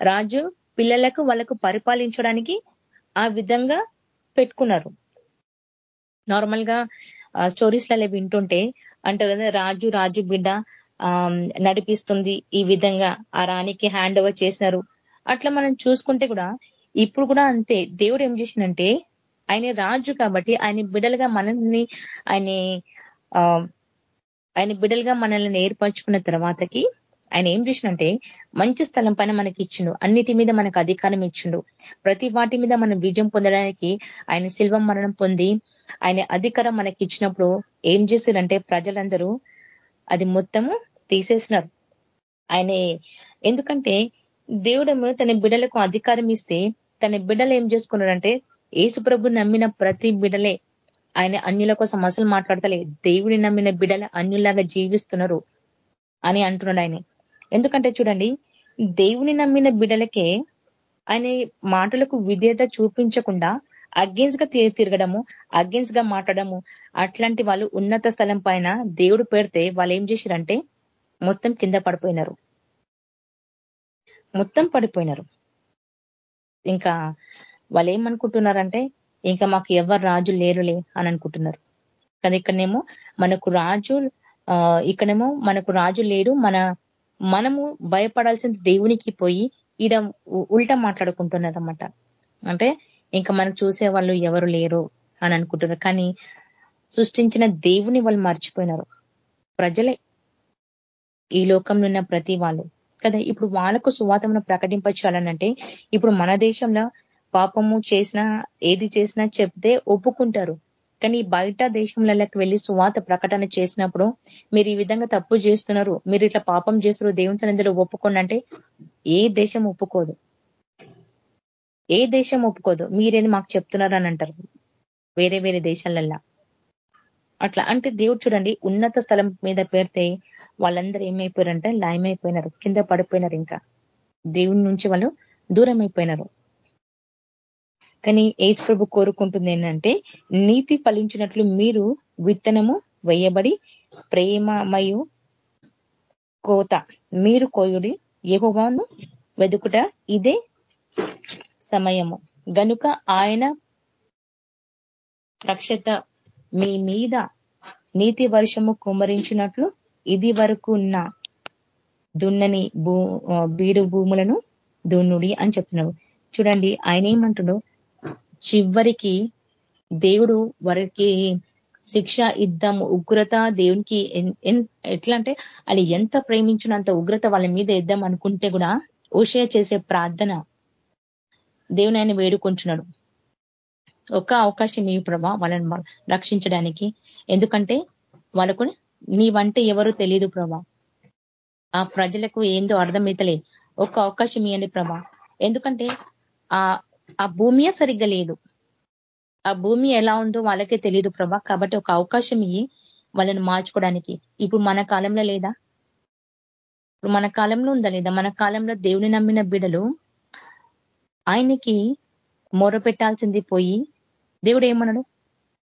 Speaker 3: రాజు పిల్లలకు వాళ్ళకు పరిపాలించడానికి ఆ విధంగా పెట్టుకున్నారు. నార్మల్గా స్టోరీస్లలో వింటుంటే అంటారు కదా రాజు రాజు బిడ్డ నడిపిస్తుంది ఈ విధంగా. ఆ రాణికి హ్యాండ్ ఓవర్ చేసినారు. అట్లా మనం చూసుకుంటే కూడా ఇప్పుడు కూడా అంతే. దేవుడు ఏం చేసిందంటే ఆయన రాజు కాబట్టి ఆయన బిడలుగా మనల్ని ఆయన ఆయన బిడలుగా మనల్ని ఏర్పరచుకున్న తర్వాతకి ఆయన ఏం చేసినంటే మంచి స్థలం పైన మనకి ఇచ్చిండు. అన్నిటి మీద మనకు అధికారం ఇచ్చిండు. ప్రతి వాటి మీద మనం విజయం పొందడానికి ఆయన శిల్వం మరణం పొంది ఆయన అధికారం మనకి ఇచ్చినప్పుడు ఏం చేశారంటే ప్రజలందరూ అది మొత్తము తీసేసినారు. ఆయన ఎందుకంటే దేవుడు తన బిడలకు అధికారం ఇస్తే తన బిడ్డలు ఏం చేసుకున్నాడంటే ఏసుప్రభు నమ్మిన ప్రతి బిడలే ఆయన అన్యుల కోసం అసలు మాట్లాడతలే. దేవుడి నమ్మిన బిడల అన్యులాగా జీవిస్తున్నారు అని అంటున్నాడు ఆయన. ఎందుకంటే చూడండి దేవుని నమ్మిన బిడలకే ఆయన మాటలకు విధేయత చూపించకుండా అగేన్స్గా తిరగడము అగేన్స్గా మాట్లాడము అట్లాంటి వాళ్ళు ఉన్నత స్థలం పైన దేవుడు పెడితే వాళ్ళు ఏం చేశారంటే మొత్తం కింద పడిపోయినారు. మొత్తం పడిపోయినారు. ఇంకా వాళ్ళు ఏమనుకుంటున్నారంటే ఇంకా మాకు ఎవరు రాజు లేరులే అని అనుకుంటున్నారు. కానీ ఇక్కడనేమో మనకు రాజు ఇక్కడేమో మనకు రాజు లేడు మన మనము భయపడాల్సిన దేవునికి పోయి ఈడ ఉల్టా మాట్లాడుకుంటున్నారన్నమాట అంటే ఇంకా మనకు చూసే వాళ్ళు ఎవరు లేరు అని అనుకుంటున్నారు. కానీ సృష్టించిన దేవుని వాళ్ళు మర్చిపోయినారు. ప్రజలే ఈ లోకంలో ఉన్న ప్రతి వాళ్ళు. కదా ఇప్పుడు వాళ్ళకు సువాతమును ప్రకటింపచేయాలనంటే ఇప్పుడు మన దేశంలో పాపము చేసినా ఏది చేసినా చెప్తే ఒప్పుకుంటారు. కానీ బయట దేశంలోకి వెళ్ళి సువాత ప్రకటన చేసినప్పుడు మీరు ఈ విధంగా తప్పు చేస్తున్నారు మీరు ఇట్లా పాపం చేస్తున్నారు దేవుని సన్నిధిలో ఒప్పుకోండి అంటే ఏ దేశం ఒప్పుకోదు. ఏ దేశం ఒప్పుకోదు. మీరేది మాకు చెప్తున్నారు అని అంటారు. వేరే వేరే దేశాలల్లా. అట్లా అంటే దేవుడు చూడండి ఉన్నత స్థలం మీద పెడితే వాళ్ళందరూ ఏమైపోయారంటే లాయమైపోయినారు కింద పడిపోయినారు ఇంకా. దేవుని నుంచి వాళ్ళు దూరం అయిపోయినారు కానీ ఏజ్ ప్రభు కోరుకుంటుంది ఏంటంటే నీతి ఫలించినట్లు మీరు విత్తనము వేయబడి ప్రేమమయు కోత. మీరు కోయుడి యహోవాను వెదుకుట ఇదే సమయము. గనుక ఆయన రక్షత మీ మీద నీతి వర్షము కుమరించినట్లు ఇది వరకు ఉన్న దున్నని భూ బీడు భూములను దున్నుడి అని చెప్తున్నాడు. చూడండి ఆయన ఏమంటుడు చివరికి దేవుడు వారికి శిక్ష ఇద్దాం ఉగ్రత దేవునికి ఎట్లా అంటే అది ఎంత ప్రేమించినంత ఉగ్రత వాళ్ళ మీద ఇద్దాం అనుకుంటే కూడా ఓషయ చేసే ప్రార్థన దేవుని ఆయన వేడుకుంటున్నాడు ఒక అవకాశం ఈ ప్రభా వాళ్ళని రక్షించడానికి. ఎందుకంటే వాళ్ళకు నీవంటే ఎవరు తెలియదు ప్రభా. ఆ ప్రజలకు ఏందో అర్థమైతలే. ఒక అవకాశం ఇవ్వండి ప్రభా. ఎందుకంటే ఆ ఆ భూమియే సరిగ్గా లేదు. ఆ భూమి ఎలా ఉందో వాళ్ళకే తెలియదు ప్రభా. కాబట్టి ఒక అవకాశం ఇయ్యి వాళ్ళని మార్చుకోవడానికి. ఇప్పుడు మన కాలంలో లేదా? ఇప్పుడు మన కాలంలో ఉందా లేదా? మన కాలంలో దేవుని నమ్మిన బిడలు ఆయనకి మొర పెట్టాల్సింది పోయి దేవుడు ఏమన్నాడు?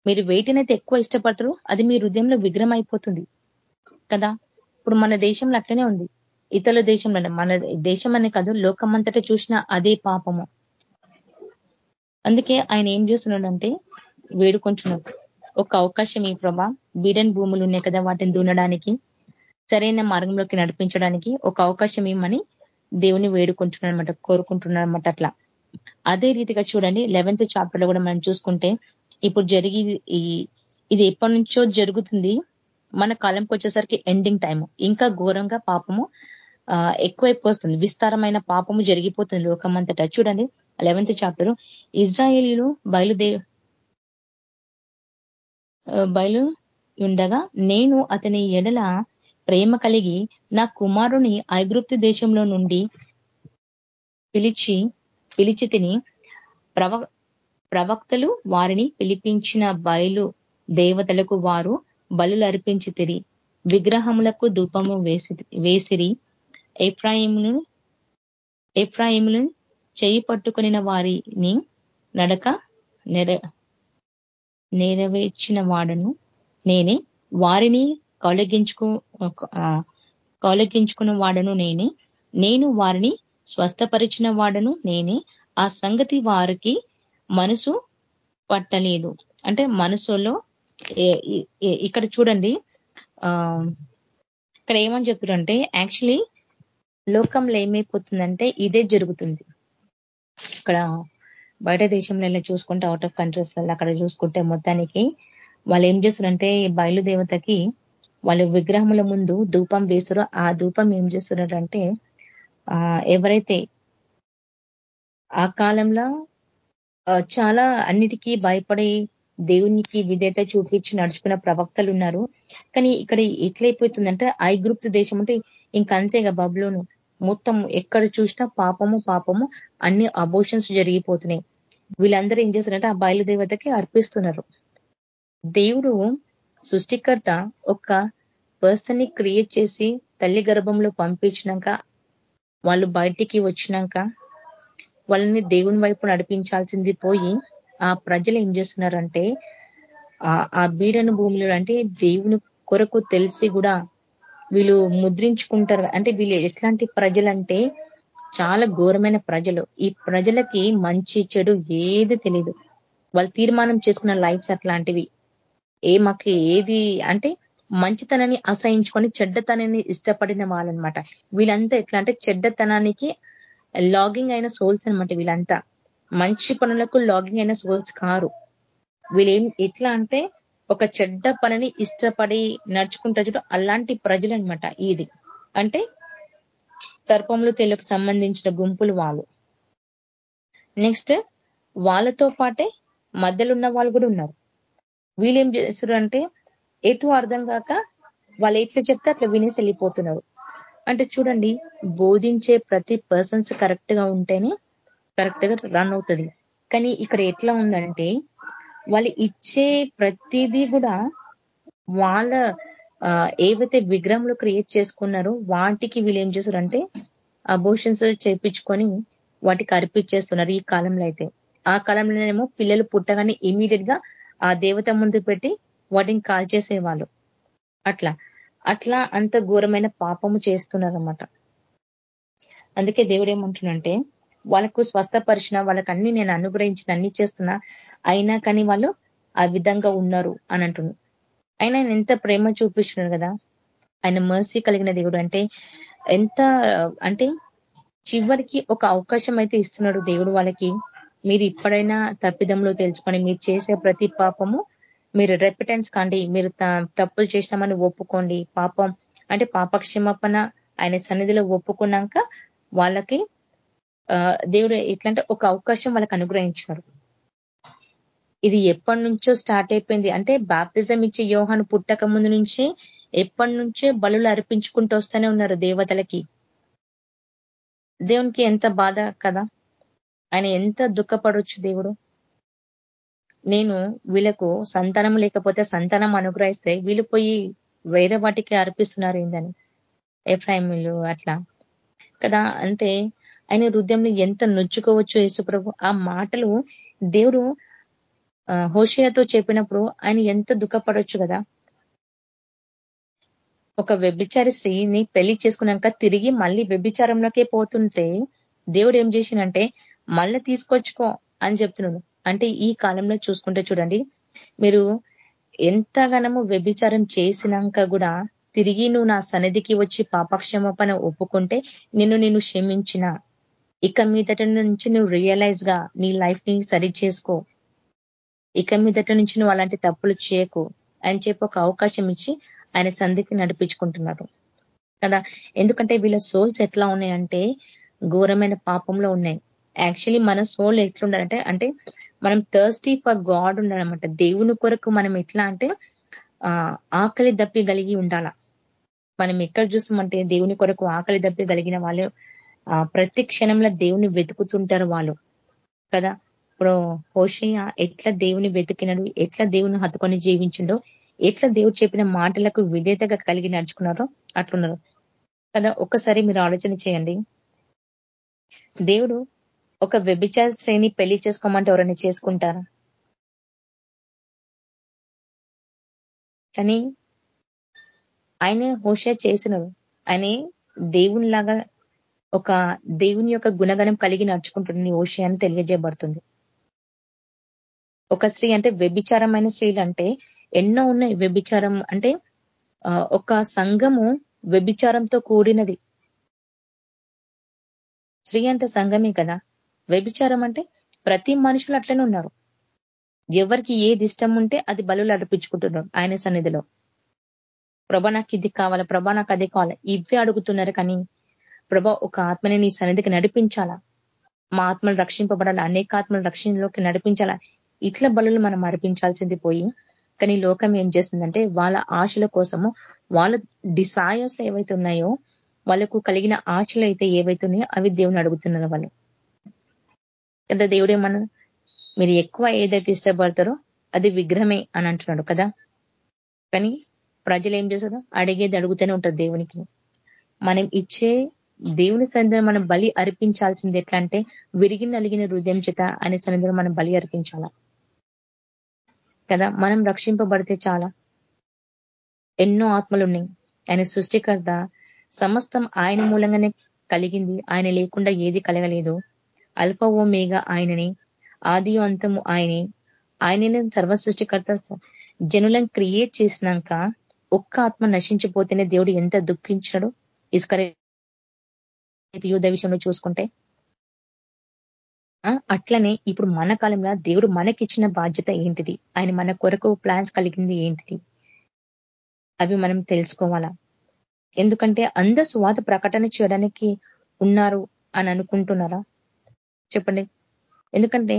Speaker 3: మీరు వేటినైతే ఎక్కువ ఇష్టపడతారు అది మీ హృదయంలో విగ్రహం అయిపోతుంది కదా. ఇప్పుడు మన దేశంలో అట్లనే ఉంది. ఇతరుల దేశంలో మన దేశం అనే కాదు లోకమంతటా చూసిన అదే పాపము. అందుకే ఆయన ఏం చేస్తున్నాడంటే వేడుకుంటున్నాడు ఒక అవకాశం ఈ ప్రభా. బీడన్ భూములు ఉన్నాయి కదా వాటిని దున్నడానికి సరైన మార్గంలోకి నడిపించడానికి ఒక అవకాశం ఏమని దేవుని వేడుకుంటున్నారనమాట కోరుకుంటున్నారనమాట అట్లా. అదే రీతిగా చూడండి లెవెన్త్ చాప్టర్లో కూడా మనం చూసుకుంటే ఇప్పుడు జరిగి ఇది ఎప్పటి నుంచో జరుగుతుంది. మన కాలంకి వచ్చేసరికి ఎండింగ్ టైం ఇంకా ఘోరంగా పాపము ఎక్కువైపోతుంది. విస్తారమైన పాపము జరిగిపోతుంది లోకమంతటా. చూడండి లెవెన్త్ చాప్టర్ ఇజ్రాయేలీలు బయలుదే బయలు ఉండగా నేను అతని ఎడల ప్రేమ కలిగి నా కుమారుని ఐగృప్తి దేశంలో నుండి పిలిచి పిలిచి తిని ప్రవ ప్రవక్తలు వారిని పిలిపించిన బయలు దేవతలకు వారు బలులు అర్పించి తిరి విగ్రహములకు ధూపము వేసి వేసిరి ఎఫ్రాయిమును ఎఫ్రాయిమును చేయి పట్టుకుని వారిని నడక నెర నెరవేర్చిన వాడను. నేనే వారిని కౌలగించుకు కౌలగించుకున్న వాడను నేనే. నేను వారిని స్వస్థపరిచిన వాడను నేనే. ఆ సంగతి వారికి మనసు పట్టలేదు. అంటే మనసులో ఇక్కడ చూడండి ఇక్కడ ఏమని చెప్తారంటే యాక్చువల్లీ లోకంలో ఏమైపోతుందంటే ఇదే జరుగుతుంది. ఇక్కడ బయట దేశంలో చూసుకుంటే అవుట్ ఆఫ్ కంట్రీస్ అక్కడ చూసుకుంటే మొత్తానికి వాళ్ళు ఏం చేస్తారంటే బయలుదేవతకి వాళ్ళు విగ్రహముల ముందు ధూపం వేస్తారో ఆ ధూపం ఏం చేస్తున్నారంటే ఎవరైతే ఆ కాలంలో చాలా అన్నిటికీ భయపడి దేవునికి విధేత చూపించి నడుచుకున్న ప్రవక్తలు ఉన్నారు. కానీ ఇక్కడ ఎట్లయిపోతుందంటే ఐ గ్రూప్ దేశం అంటే ఇంకంతేగా బబులోను. మొత్తం ఎక్కడ చూసినా పాపము పాపము అన్ని అబోషన్స్ జరిగిపోతున్నాయి. వీళ్ళందరూ ఏం చేస్తారంటే ఆ బయలుదేవతకి అర్పిస్తున్నారు. దేవుడు సృష్టికర్త ఒక పర్సన్ని క్రియేట్ చేసి తల్లి గర్భంలో పంపించినాక వాళ్ళు బయటికి వచ్చినాక వాళ్ళని దేవుని వైపు నడిపించాల్సింది పోయి ఆ ప్రజలు ఏం చేస్తున్నారంటే ఆ బీడను భూమిలో అంటే దేవుని కొరకు తెలిసి కూడా వీళ్ళు ముద్రించుకుంటారు. అంటే వీళ్ళు ఎట్లాంటి ప్రజలంటే చాలా ఘోరమైన ప్రజలు. ఈ ప్రజలకి మంచి చెడు ఏది తెలియదు వాళ్ళు తీర్మానం చేసుకున్న లైఫ్స్ అట్లాంటివి. ఏ మాకు ఏది అంటే మంచితనాన్ని అసహించుకొని చెడ్డతనాన్ని ఇష్టపడిన వాళ్ళనమాట. వీళ్ళంతా ఎట్లా అంటే చెడ్డతనానికి లాగింగ్ అయిన సోల్స్ అనమాట వీళ్ళంతా. మంచి పనులకు లాగింగ్ అయిన సోల్స్ కారు. వీళ్ళేం ఎట్లా అంటే ఒక చెడ్డ పనిని ఇష్టపడి నడుచుకుంటారు చూడు అలాంటి ప్రజలు అనమాట ఇది అంటే సర్పములు తెలుపు సంబంధించిన గుంపులు వాళ్ళు. నెక్స్ట్ వాళ్ళతో పాటే మధ్యలో ఉన్న వాళ్ళు కూడా ఉన్నారు. వీళ్ళేం చేస్తారు అంటే ఎటు అర్థం కాక వాళ్ళు ఎట్లా చెప్తే అట్లా వినేసి వెళ్ళిపోతున్నారు. అంటే చూడండి బోధించే ప్రతి పర్సన్స్ కరెక్ట్గా ఉంటేనే కరెక్ట్గా రన్ అవుతుంది. కానీ ఇక్కడ ఎట్లా ఉందంటే వాళ్ళు ఇచ్చే ప్రతిదీ కూడా వాళ్ళ ఏవైతే విగ్రహంలో క్రియేట్ చేసుకున్నారో వాటికి వీళ్ళు ఏం చేస్తారంటే అబోషన్స్ చేపించుకొని వాటికి అర్పించేస్తున్నారు ఈ కాలంలో అయితే. ఆ కాలంలోనేమో పిల్లలు పుట్టగానే ఇమీడియట్గా ఆ దేవత ముందు పెట్టి వాటిని కాల్ చేసేవాళ్ళు. అట్లా. అట్లా అంత ఘోరమైన పాపము చేస్తున్నారన్నమాట. అందుకే దేవుడు ఏమంటున్నంటే వాళ్ళకు స్వస్థపరిచిన వాళ్ళకి అన్ని నేను అనుగ్రహించిన అన్ని చేస్తున్నా అయినా కానీ వాళ్ళు ఆ విధంగా ఉన్నారు అని అంటున్నారు. ఆయన ఆయన ఎంత ప్రేమ చూపిస్తున్నారు కదా. ఆయన మర్సీ కలిగిన దేవుడు అంటే ఎంత అంటే చివరికి ఒక అవకాశం అయితే ఇస్తున్నాడు దేవుడు వాళ్ళకి. మీరు ఇప్పుడైనా తప్పిదంలో తెలుసుకొని మీరు చేసే ప్రతి పాపము మీరు రెపిటెన్స్ కాండి మీరు తప్పులు చేసినామని ఒప్పుకోండి. పాపం అంటే పాపక్షమాపణ ఆయన సన్నిధిలో ఒప్పుకున్నాక వాళ్ళకి దేవుడు ఎట్లంటే ఒక అవకాశం వాళ్ళకి అనుగ్రహించినారు ఇది ఎప్పటి నుంచో స్టార్ట్ అయిపోయింది. అంటే బాప్తిజం ఇచ్చే యోహాను పుట్టక ముందు నుంచి ఎప్పటి నుంచే బలులు అర్పించుకుంటూ వస్తూనే ఉన్నారు దేవతలకి. దేవునికి ఎంత బాధ కదా? ఆయన ఎంత దుఃఖపడవచ్చు దేవుడు? నేను వీళ్ళకు సంతానం లేకపోతే సంతానం అనుగ్రహిస్తే వీళ్ళు పోయి వేరే వాటికి అర్పిస్తున్నారు ఏందని? ఎఫ్రాయిములు అట్లా. కదా అంటే ఆయన హృదయంలో ఎంత నొచ్చుకోవచ్చు యేసుప్రభు ఆ మాటలు దేవుడు హోషయాతో చెప్పినప్పుడు ఆయన ఎంత దుఃఖపడవచ్చు కదా. ఒక వ్యభిచారి స్త్రీని పెళ్ళి చేసుకున్నాక తిరిగి మళ్ళీ వ్యభిచారంలోకే పోతుంటే దేవుడు ఏం చేసినంటే మళ్ళీ తీసుకొచ్చుకో అని చెప్తున్నాడు. అంటే ఈ కాలంలో చూసుకుంటే చూడండి మీరు ఎంతగానము వ్యభిచారం చేసినాక కూడా తిరిగి నువ్వు నా సన్నిధికి వచ్చి పాపక్షమాపణ ఒప్పుకుంటే నిన్ను నేను క్షమించిన. ఇక మీదట నుంచి నువ్వు రియలైజ్గా నీ లైఫ్ని సరి చేసుకో. ఇక మీదట నుంచి నువ్వు అలాంటి తప్పులు చేయకు అని చెప్పి ఒక అవకాశం ఇచ్చి ఆయన సంధికి నడిపించుకుంటున్నారు. కదా? ఎందుకంటే వీళ్ళ సోల్స్ ఎట్లా ఉన్నాయంటే ఘోరమైన పాపంలో ఉన్నాయి. యాక్చువల్లీ మన సోల్ ఎట్లుండాలంటే అంటే మనం థర్స్టీ ఫర్ గాడ్ ఉండాలన్నమాట. దేవుని కొరకు మనం ఎట్లా అంటే ఆకలి దప్పి కలిగి ఉండాల. మనం ఎక్కడ చూస్తామంటే దేవుని కొరకు ఆకలి దప్పి కలిగిన వాళ్ళు ప్రతి క్షణంలో దేవుని వెతుకుతుంటారు వాళ్ళు. కదా? ఇప్పుడు హోషయ్య ఎట్లా దేవుని వెతికినాడు ఎట్లా దేవుని హత్తుకొని జీవించిండో ఎట్లా దేవుడు చెప్పిన మాటలకు విధేతగా కలిగి నడుచుకున్నారో అట్లున్నారు. కదా? ఒక్కసారి మీరు ఆలోచన చేయండి. దేవుడు ఒక వ్యభిచార శ్రేణి పెళ్ళి చేసుకోమంటే ఎవరైనా చేసుకుంటారా? కానీ ఆయన హోష చేసినారు ఆయన దేవునిలాగా ఒక దేవుని యొక్క గుణగణం కలిగి నడుచుకుంటున్న ఓషి అని తెలియజేయబడుతుంది. ఒక స్త్రీ అంటే వ్యభిచారమైన స్త్రీలు అంటే ఎన్నో ఉన్నాయి వ్యభిచారం అంటే ఒక సంఘము వ్యభిచారంతో కూడినది. స్త్రీ అంటే సంఘమే కదా. వ్యభిచారం అంటే ప్రతి మనుషులు అట్లనే ఉన్నారు. ఎవరికి ఏది ఇష్టం ఉంటే అది బలు అర్పించుకుంటున్నారు ఆయన సన్నిధిలో. ప్రభా నాకు ఇది కావాలా ప్రభా నాకు అదే కావాలా. ఇవే అడుగుతున్నారు కానీ ప్రభా ఒక ఆత్మని నీ సన్నిధికి నడిపించాలా? మా ఆత్మలు రక్షింపబడాలా? అనేక ఆత్మలు రక్షణలోకి నడిపించాలా? ఇట్ల బలు మనం అర్పించాల్సింది పోయి కానీ లోకం ఏం చేస్తుందంటే వాళ్ళ ఆశల కోసము వాళ్ళ డిసైర్స్ ఏవైతే ఉన్నాయో వాళ్ళకు కలిగిన ఆశలు అయితే ఏవైతే ఉన్నాయో అవి దేవుని అడుగుతున్నారు వాళ్ళు. కదా దేవుడే మనం మీరు ఎక్కువ ఏదైతే ఇష్టపడతారో అది విగ్రహమే అని అంటున్నాడు కదా? కానీ ప్రజలు ఏం చేశారు అడిగేది అడుగుతూనే ఉంటారు దేవునికి. మనం ఇచ్చే దేవుని సన్నిధిలో మనం బలి అర్పించాల్సింది ఎట్లా అంటే విరిగి నలిగిన హృదయం చేత అనే సన్నిధిలో మనం బలి అర్పించాలా? కదా? మనం రక్షింపబడితే చాలా. ఎన్నో ఆత్మలు ఉన్నాయి ఆయన సృష్టికర్త సమస్తం ఆయన మూలంగానే కలిగింది. ఆయన లేకుండా ఏది కలగలేదు. అల్ప ఓ ఆయనని. ఆది అంతము ఆయనే. ఆయననే సర్వ సృష్టికర్త జనులను క్రియేట్ చేసినాక ఒక్క ఆత్మ నశించిపోతేనే దేవుడు ఎంత దుఃఖించాడు ఇసుక యూధ విషయంలో చూసుకుంటే. అట్లనే ఇప్పుడు మన కాలంలో దేవుడు మనకిచ్చిన బాధ్యత ఏంటిది? ఆయన మన కొరకు ప్లాన్స్ కలిగింది ఏంటిది? అవి మనం తెలుసుకోవాలా? ఎందుకంటే అంద స్వాత ప్రకటన చేయడానికి ఉన్నారు అని అనుకుంటున్నారా? చెప్పండి. ఎందుకంటే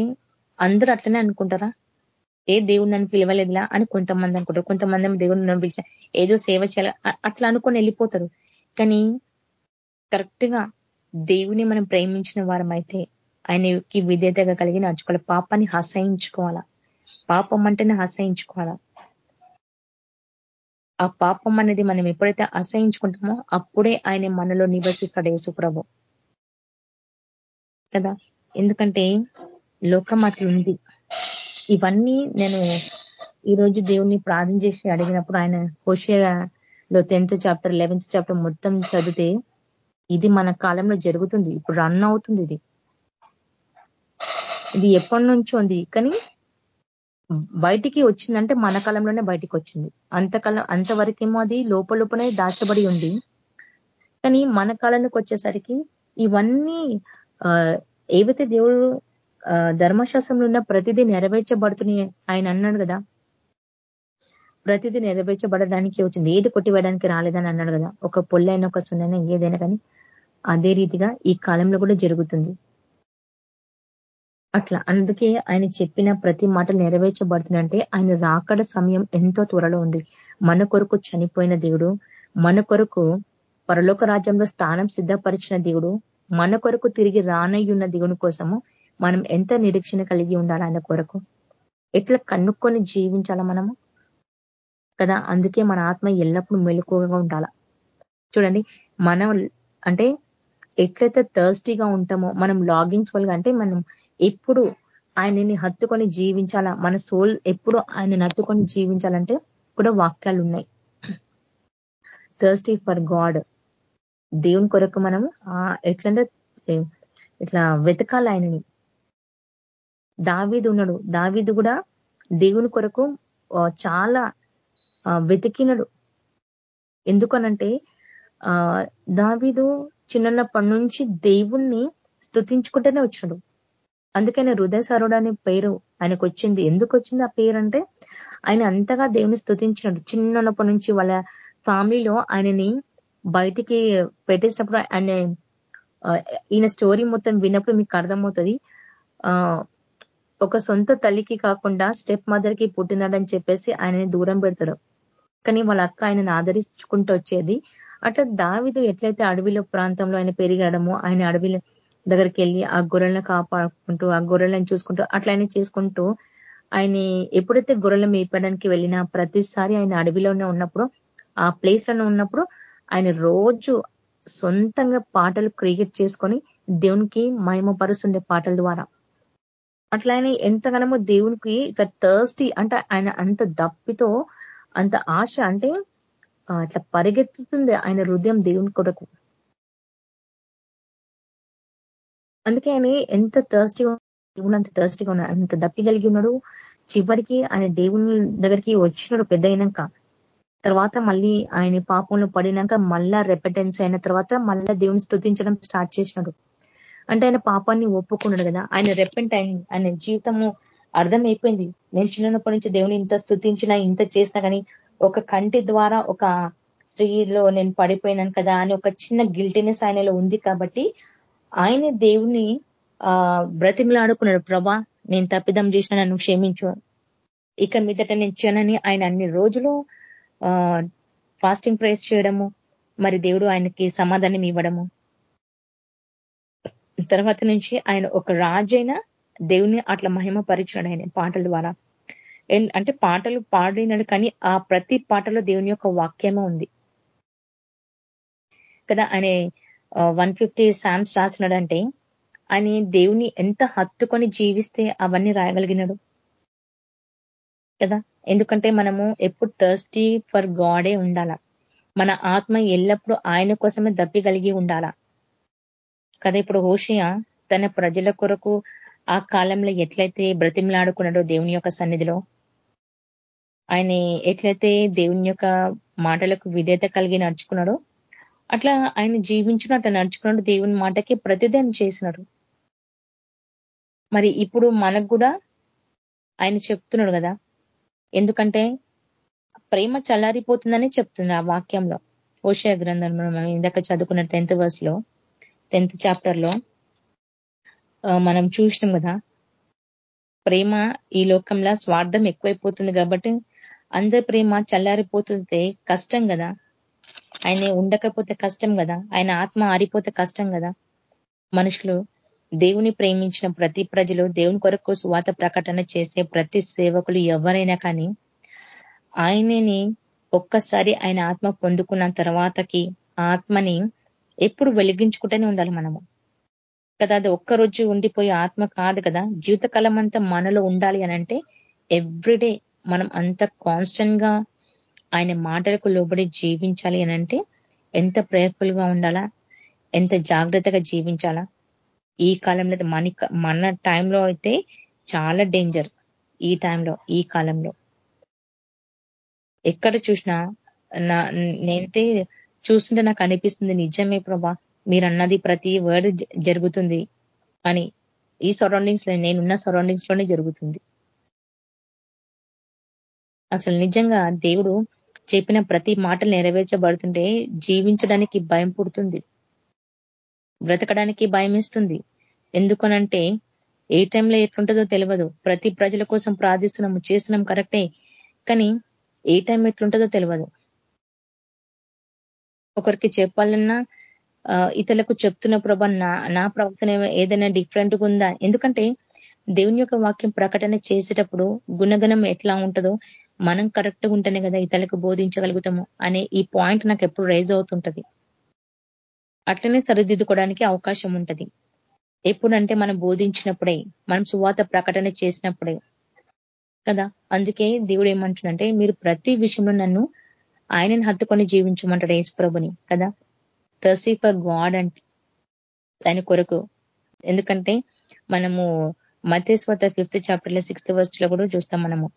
Speaker 3: అందరూ అట్లనే అనుకుంటారా? ఏ దేవుడు నన్ను పిలవలేదులా అని కొంతమంది అనుకుంటారు. కొంతమంది దేవుడు నన్ను పిలిచా ఏదో సేవ చేయాలి? అట్లా అనుకొని వెళ్ళిపోతారు. కానీ కరెక్ట్గా దేవుని మనం ప్రేమించిన వారం అయితే ఆయనకి విధేతగా కలిగి నడుచుకోవాలి. పాపాన్ని హసయించుకోవాలా? పాపం అంటేనే హసయించుకోవాలా? ఆ పాపం అనేది మనం ఎప్పుడైతే అసహించుకుంటామో అప్పుడే ఆయన మనలో నివసిస్తాడు యేసుప్రభు. కదా? ఎందుకంటే లోకం అట్లుంది ఇవన్నీ నేను ఈరోజు దేవుణ్ణి ప్రార్థన చేసి అడిగినప్పుడు ఆయన హోషియాలో టెన్త్ చాప్టర్ లెవెన్త్ చాప్టర్ మొత్తం చదివితే ఇది మన కాలంలో జరుగుతుంది. ఇప్పుడు రన్ అవుతుంది ఇది. ఇది ఎప్పటి నుంచో ఉంది. కానీ బయటికి వచ్చిందంటే మన కాలంలోనే బయటికి వచ్చింది. అంతకాలం అంతవరకేమో అది లోపలోపనే దాచబడి ఉంది. కానీ మన కాలంలోకి వచ్చేసరికి ఇవన్నీ ఏవైతే దేవుడు ధర్మశాస్త్రంలో ఉన్న ప్రతిదీ నెరవేర్చబడుతున్నాయి ఆయన అన్నాడు కదా ప్రతిదీ నెరవేర్చబడడానికి వచ్చింది. ఏది కొట్టివేయడానికి రాలేదని అన్నాడు కదా. ఒక పొల్లైన ఒక సున్నైనా ఏదైనా కానీ అదే రీతిగా ఈ కాలంలో కూడా జరుగుతుంది. అట్లా. అందుకే ఆయన చెప్పిన ప్రతి మాట నెరవేర్చబడుతుందంటే ఆయన రాకడ సమయం ఎంతో త్వరలో ఉంది. మన కొరకు చనిపోయిన దేవుడు మన కొరకు పరలోక రాజ్యంలో స్థానం సిద్ధపరిచిన దేవుడు మన కొరకు తిరిగి రానయ్యున్న దేవుని కోసము మనం ఎంత నిరీక్షణ కలిగి ఉండాలి ఆయన కొరకు? ఎట్లా కన్నుక్కొని జీవించాలా మనము? కదా? అందుకే మన ఆత్మ ఎల్లప్పుడూ మెలకువగా ఉండాల? చూడండి మనం అంటే ఎట్లయితే థర్స్టీగా ఉంటామో మనం లాగించుకోవాలంటే మనం ఎప్పుడు ఆయనని హత్తుకొని జీవించాలా? మన సోల్ ఎప్పుడు ఆయనని హత్తుకొని జీవించాలంటే కూడా వాక్యాలు ఉన్నాయి. Thirsty for God. దేవుని కొరకు మనము ఎట్లంటే ఇట్లా వెతకాలి ఆయనని. దావీదు ఉన్నాడు. దావీదు కూడా దేవుని కొరకు చాలా వెతికినడు. ఎందుకనంటే దావీదు చిన్నప్పటి నుంచి దేవుణ్ణి స్థుతించుకుంటూనే వచ్చాడు అందుకని హృదయ సరుడు అనే పేరు ఆయనకు వచ్చింది ఎందుకు వచ్చింది ఆ పేరు అంటే ఆయన అంతగా దేవుని స్థుతించినాడు చిన్నప్పటి నుంచి వాళ్ళ ఫ్యామిలీలో ఆయనని బయటికి పెట్టేసినప్పుడు ఆయన ఈయన స్టోరీ మొత్తం విన్నప్పుడు మీకు అర్థమవుతుంది. ఒక సొంత తల్లికి కాకుండా స్టెప్ మదర్కి పుట్టినాడని చెప్పేసి ఆయనని దూరం పెడతాడు. కానీ వాళ్ళ అక్క ఆయనను ఆదరించుకుంటూ వచ్చేది. అట్లా దావిదు ఎట్లయితే అడవిలో ప్రాంతంలో ఆయన పెరిగడము ఆయన అడవిలో దగ్గరికి వెళ్ళి ఆ గొర్రెలను కాపాడుకుంటూ ఆ గొర్రెలను చూసుకుంటూ అట్లా ఆయన చేసుకుంటూ ఆయన ఎప్పుడైతే గొర్రెలు మేపడానికి వెళ్ళినా ప్రతిసారి ఆయన అడవిలోనే ఉన్నప్పుడు ఆ ప్లేస్లోనే ఉన్నప్పుడు ఆయన రోజు సొంతంగా పాటలు క్రియేట్ చేసుకొని దేవునికి మహిమపరుస్తుండే పాటల ద్వారా. అట్లా ఆయన ఎంతగానో దేవునికి ఇట్లా థర్స్టీ అంటే ఆయన అంత దప్పితో అంత ఆశ అంటే అట్లా పరిగెత్తుతుంది ఆయన హృదయం దేవుని కొరకు. అందుకే ఆయన ఎంత థర్స్టీగా దేవుడు అంత థర్స్టీగా ఉన్నాడు అంత దప్పి కలిగి ఉన్నాడు. చివరికి ఆయన దేవుని దగ్గరికి వచ్చినాడు పెద్ద అయినాక. తర్వాత మళ్ళీ ఆయన పాపంలో పడినాక మళ్ళా రెపెటెన్స్ అయిన తర్వాత మళ్ళా దేవుని స్థుతించడం స్టార్ట్ చేసినాడు. అంటే ఆయన పాపాన్ని ఒప్పుకున్నాడు కదా. ఆయన రెపెంట్ ఆయన జీవితము అర్థమైపోయింది. నేను చిన్నప్పటి నుంచి దేవుని ఇంత స్థుతించినా ఇంత చేసినా కానీ ఒక కంటి ద్వారా ఒక స్త్రీలో నేను పడిపోయినాను కదా అని ఒక చిన్న గిల్టీనెస్ ఆయనలో ఉంది కాబట్టి ఆయన దేవుని ఆ బ్రతిమలాడుకున్నాడు. ప్రభా నేను తప్పిదం చేసిన నన్ను క్షమించు. ఇక మీదట నేను చేయనని ఆయన అన్ని రోజులు ఫాస్టింగ్ ప్రైస్ చేయడము మరి దేవుడు ఆయనకి సమాధానం ఇవ్వడము. తర్వాత నుంచి ఆయన ఒక రాజైన దేవుని అట్లా మహిమ పరిచాడు ఆయన పాటల ద్వారా. అంటే పాటలు పాడినాడు కానీ ఆ ప్రతి పాటలో దేవుని యొక్క వాక్యమే ఉంది. కదా ఆయన వన్ ఫిఫ్టీ శామ్స్ రాసినాడంటే ఆయన దేవుని ఎంత హత్తుకొని జీవిస్తే అవన్నీ రాయగలిగినాడు. కదా ఎందుకంటే మనము ఎప్పుడు థర్స్టీ ఫర్ గాడే ఉండాల. మన ఆత్మ ఎల్లప్పుడూ ఆయన కోసమే దప్పి కలిగి ఉండాల. కదా ఇప్పుడు హోషియ తన ప్రజల కొరకు ఆ కాలంలో ఎట్లయితే బ్రతిమలాడుకున్నాడో దేవుని యొక్క సన్నిధిలో ఆయన ఎట్లయితే దేవుని యొక్క మాటలకు విధేత కలిగి నడుచుకున్నాడో అట్లా ఆయన జీవించినట్టు నడుచుకున్నాడు దేవుని మాటకి ప్రతిదం చేసినాడు. మరి ఇప్పుడు మనకు కూడా ఆయన చెప్తున్నాడు కదా ఎందుకంటే ప్రేమ చల్లారిపోతుందని చెప్తుంది ఆ వాక్యంలో. ఓషయ గ్రంథంలో మనం ఇందాక చదువుకున్న టెన్త్ వర్స్లో టెన్త్ చాప్టర్లో మనం చూసినాం కదా ప్రేమ ఈ లోకంలో స్వార్థం ఎక్కువైపోతుంది కాబట్టి అందరి ప్రేమ చల్లారిపోతుంటే కష్టం కదా. ఆయన ఉండకపోతే కష్టం కదా. ఆయన ఆత్మ ఆరిపోతే కష్టం కదా. మనుషులు దేవుని ప్రేమించిన ప్రతి ప్రజలు దేవుని కొరకు స్వాత ప్రకటన చేసే ప్రతి సేవకులు ఎవరైనా కానీ ఆయనని ఒక్కసారి ఆయన ఆత్మ పొందుకున్న తర్వాతకి ఆత్మని ఎప్పుడు వెలిగించుకుంటూనే ఉండాలి మనము. కదా అది ఒక్కరోజు ఉండిపోయే ఆత్మ కాదు కదా. జీవితకాలం అంతా మనలో ఉండాలి అని అంటే ఎవ్రీడే మనం అంత కాన్స్టెంట్గా ఆయన మాటలకు లోబడి జీవించాలి అని అంటే ఎంత ప్రేయర్ఫుల్గా ఉండాలా? ఎంత జాగ్రత్తగా జీవించాలా? ఈ కాలంలో మన మన టైంలో అయితే చాలా డేంజర్ ఈ టైంలో ఈ కాలంలో. ఎక్కడ చూసినా నా నేనైతే చూస్తుంటే నాకు అనిపిస్తుంది నిజమే ప్రభా మీరు అన్నది ప్రతి వర్డ్ జరుగుతుంది. అని ఈ సరౌండింగ్స్లో నేనున్న సరౌండింగ్స్లోనే జరుగుతుంది. అసలు నిజంగా దేవుడు చెప్పిన ప్రతి మాటలు నెరవేర్చబడుతుంటే జీవించడానికి భయం పుడుతుంది. బ్రతకడానికి భయం ఇస్తుంది ఎందుకనంటే ఏ టైంలో ఎట్లుంటుందో తెలియదు ప్రతి ప్రజల కోసం ప్రార్థిస్తున్నాము చేస్తున్నాం కరెక్టే. కానీ ఏ టైం ఎట్లుంటుందో తెలియదు ఒకరికి చెప్పాలన్నా ఇతరులకు చెప్తున్న ప్రభా నా నా ప్రవర్తన ఏదైనా డిఫరెంట్గా ఉందా? ఎందుకంటే దేవుని యొక్క వాక్యం ప్రకటన చేసేటప్పుడు గుణగణం ఎట్లా ఉంటుందో మనం కరెక్ట్గా ఉంటేనే కదా ఇతరులకు బోధించగలుగుతాము అనే ఈ పాయింట్ నాకు ఎప్పుడు రైజ్ అవుతుంటది. అట్లనే సరిదిద్దుకోవడానికి అవకాశం ఉంటుంది. ఎప్పుడంటే మనం బోధించినప్పుడే మనం సువాత ప్రకటన చేసినప్పుడే కదా? అందుకే దేవుడు ఏమంటుందంటే మీరు ప్రతి విషయంలో నన్ను ఆయనను హత్తుకొని జీవించమంటాడు ప్రభుని కదా? థర్సీ ఫర్ గాడ్ అండ్ ఆయన కొరకు. ఎందుకంటే మనము మతేశ్వత ఫిఫ్త్ చాప్టర్లో సిక్స్త్ వర్స్లో కూడా చూస్తాం మనము.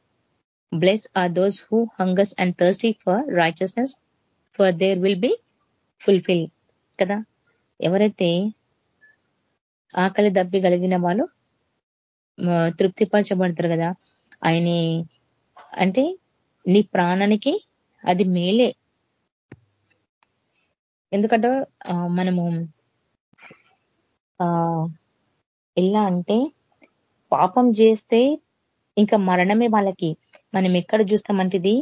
Speaker 3: Bless are those who hungers and thirsty for righteousness for there will be fulfil కదా? ఎవరైతే ఆకలి దప్పి కలిగిన వాళ్ళు తృప్తిపరచబడతారు కదా? ఆయన అంటే నీ ప్రాణానికి అది మేలే. ఎందుకంటే మనము ఎలా అంటే పాపం చేస్తే ఇంకా మరణమే వాళ్ళకి. మనం ఎక్కడ చూస్తామంటే ఇది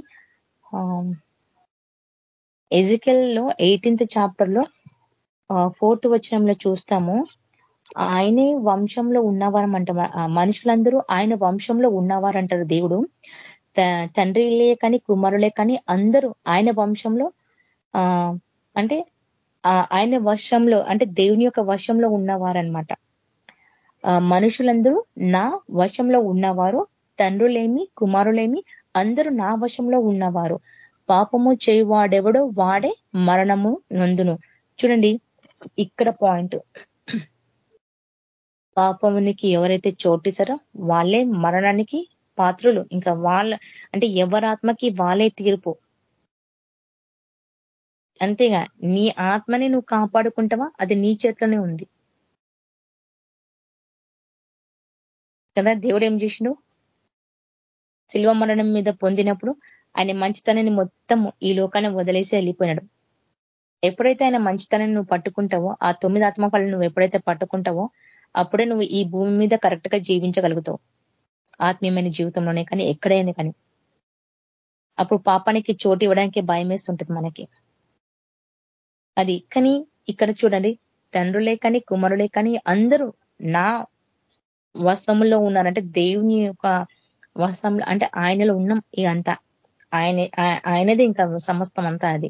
Speaker 3: ఎజికల్లో ఎయిటీన్త్ చాప్టర్లో ఫోర్త్ వచనంలో చూస్తాము ఆయనే వంశంలో ఉన్నవారం అంట మనుషులందరూ ఆయన వంశంలో ఉన్నవారంటారు దేవుడు. తండ్రిలే కానీ కుమారులే కానీ అందరూ ఆయన వంశంలో అంటే ఆయన వర్షంలో అంటే దేవుని యొక్క వర్షంలో ఉన్నవారనమాట మనుషులందరూ నా వశంలో ఉన్నవారు తండ్రులేమి కుమారులేమి అందరూ నా వశంలో ఉన్నవారు. పాపము చేయువాడెవడో వాడే మరణము నందును. చూడండి ఇక్కడ పాయింట్ పాపమునికి ఎవరైతే చోటిసారో వాళ్ళే మరణానికి పాత్రులు. ఇంకా వాళ్ళ అంటే ఎవరాత్మకి వాళ్ళే తీర్పు. అంతేగా నీ ఆత్మని నువ్వు కాపాడుకుంటావా? అది నీ చేతిలోనే ఉంది. కదా దేవుడు ఏం చేసిండు? శిల్వ మరణం మీద పొందినప్పుడు ఆయన మంచితనాన్ని మొత్తం ఈ లోకాన్ని వదిలేసి వెళ్ళిపోయినాడు. ఎప్పుడైతే ఆయన మంచితనాన్ని నువ్వు పట్టుకుంటావో ఆ తొమ్మిది ఆత్మఫలను నువ్వు ఎప్పుడైతే పట్టుకుంటావో అప్పుడే నువ్వు ఈ భూమి మీద కరెక్ట్గా జీవించగలుగుతావు. ఆత్మీయమైన జీవితంలోనే కానీ ఎక్కడైనా కానీ. అప్పుడు పాపానికి చోటు ఇవ్వడానికి భయం వేస్తుంటది మనకి. అది కానీ ఇక్కడ చూడండి తండ్రులే కానీ కుమారులే కానీ అందరూ నా వశంలో ఉన్నారంటే దేవుని యొక్క వశంలో అంటే ఆయనలో ఉన్నాం ఇక అంతా. ఆయన ఆయనది ఇంకా సమస్తం అంతా అది.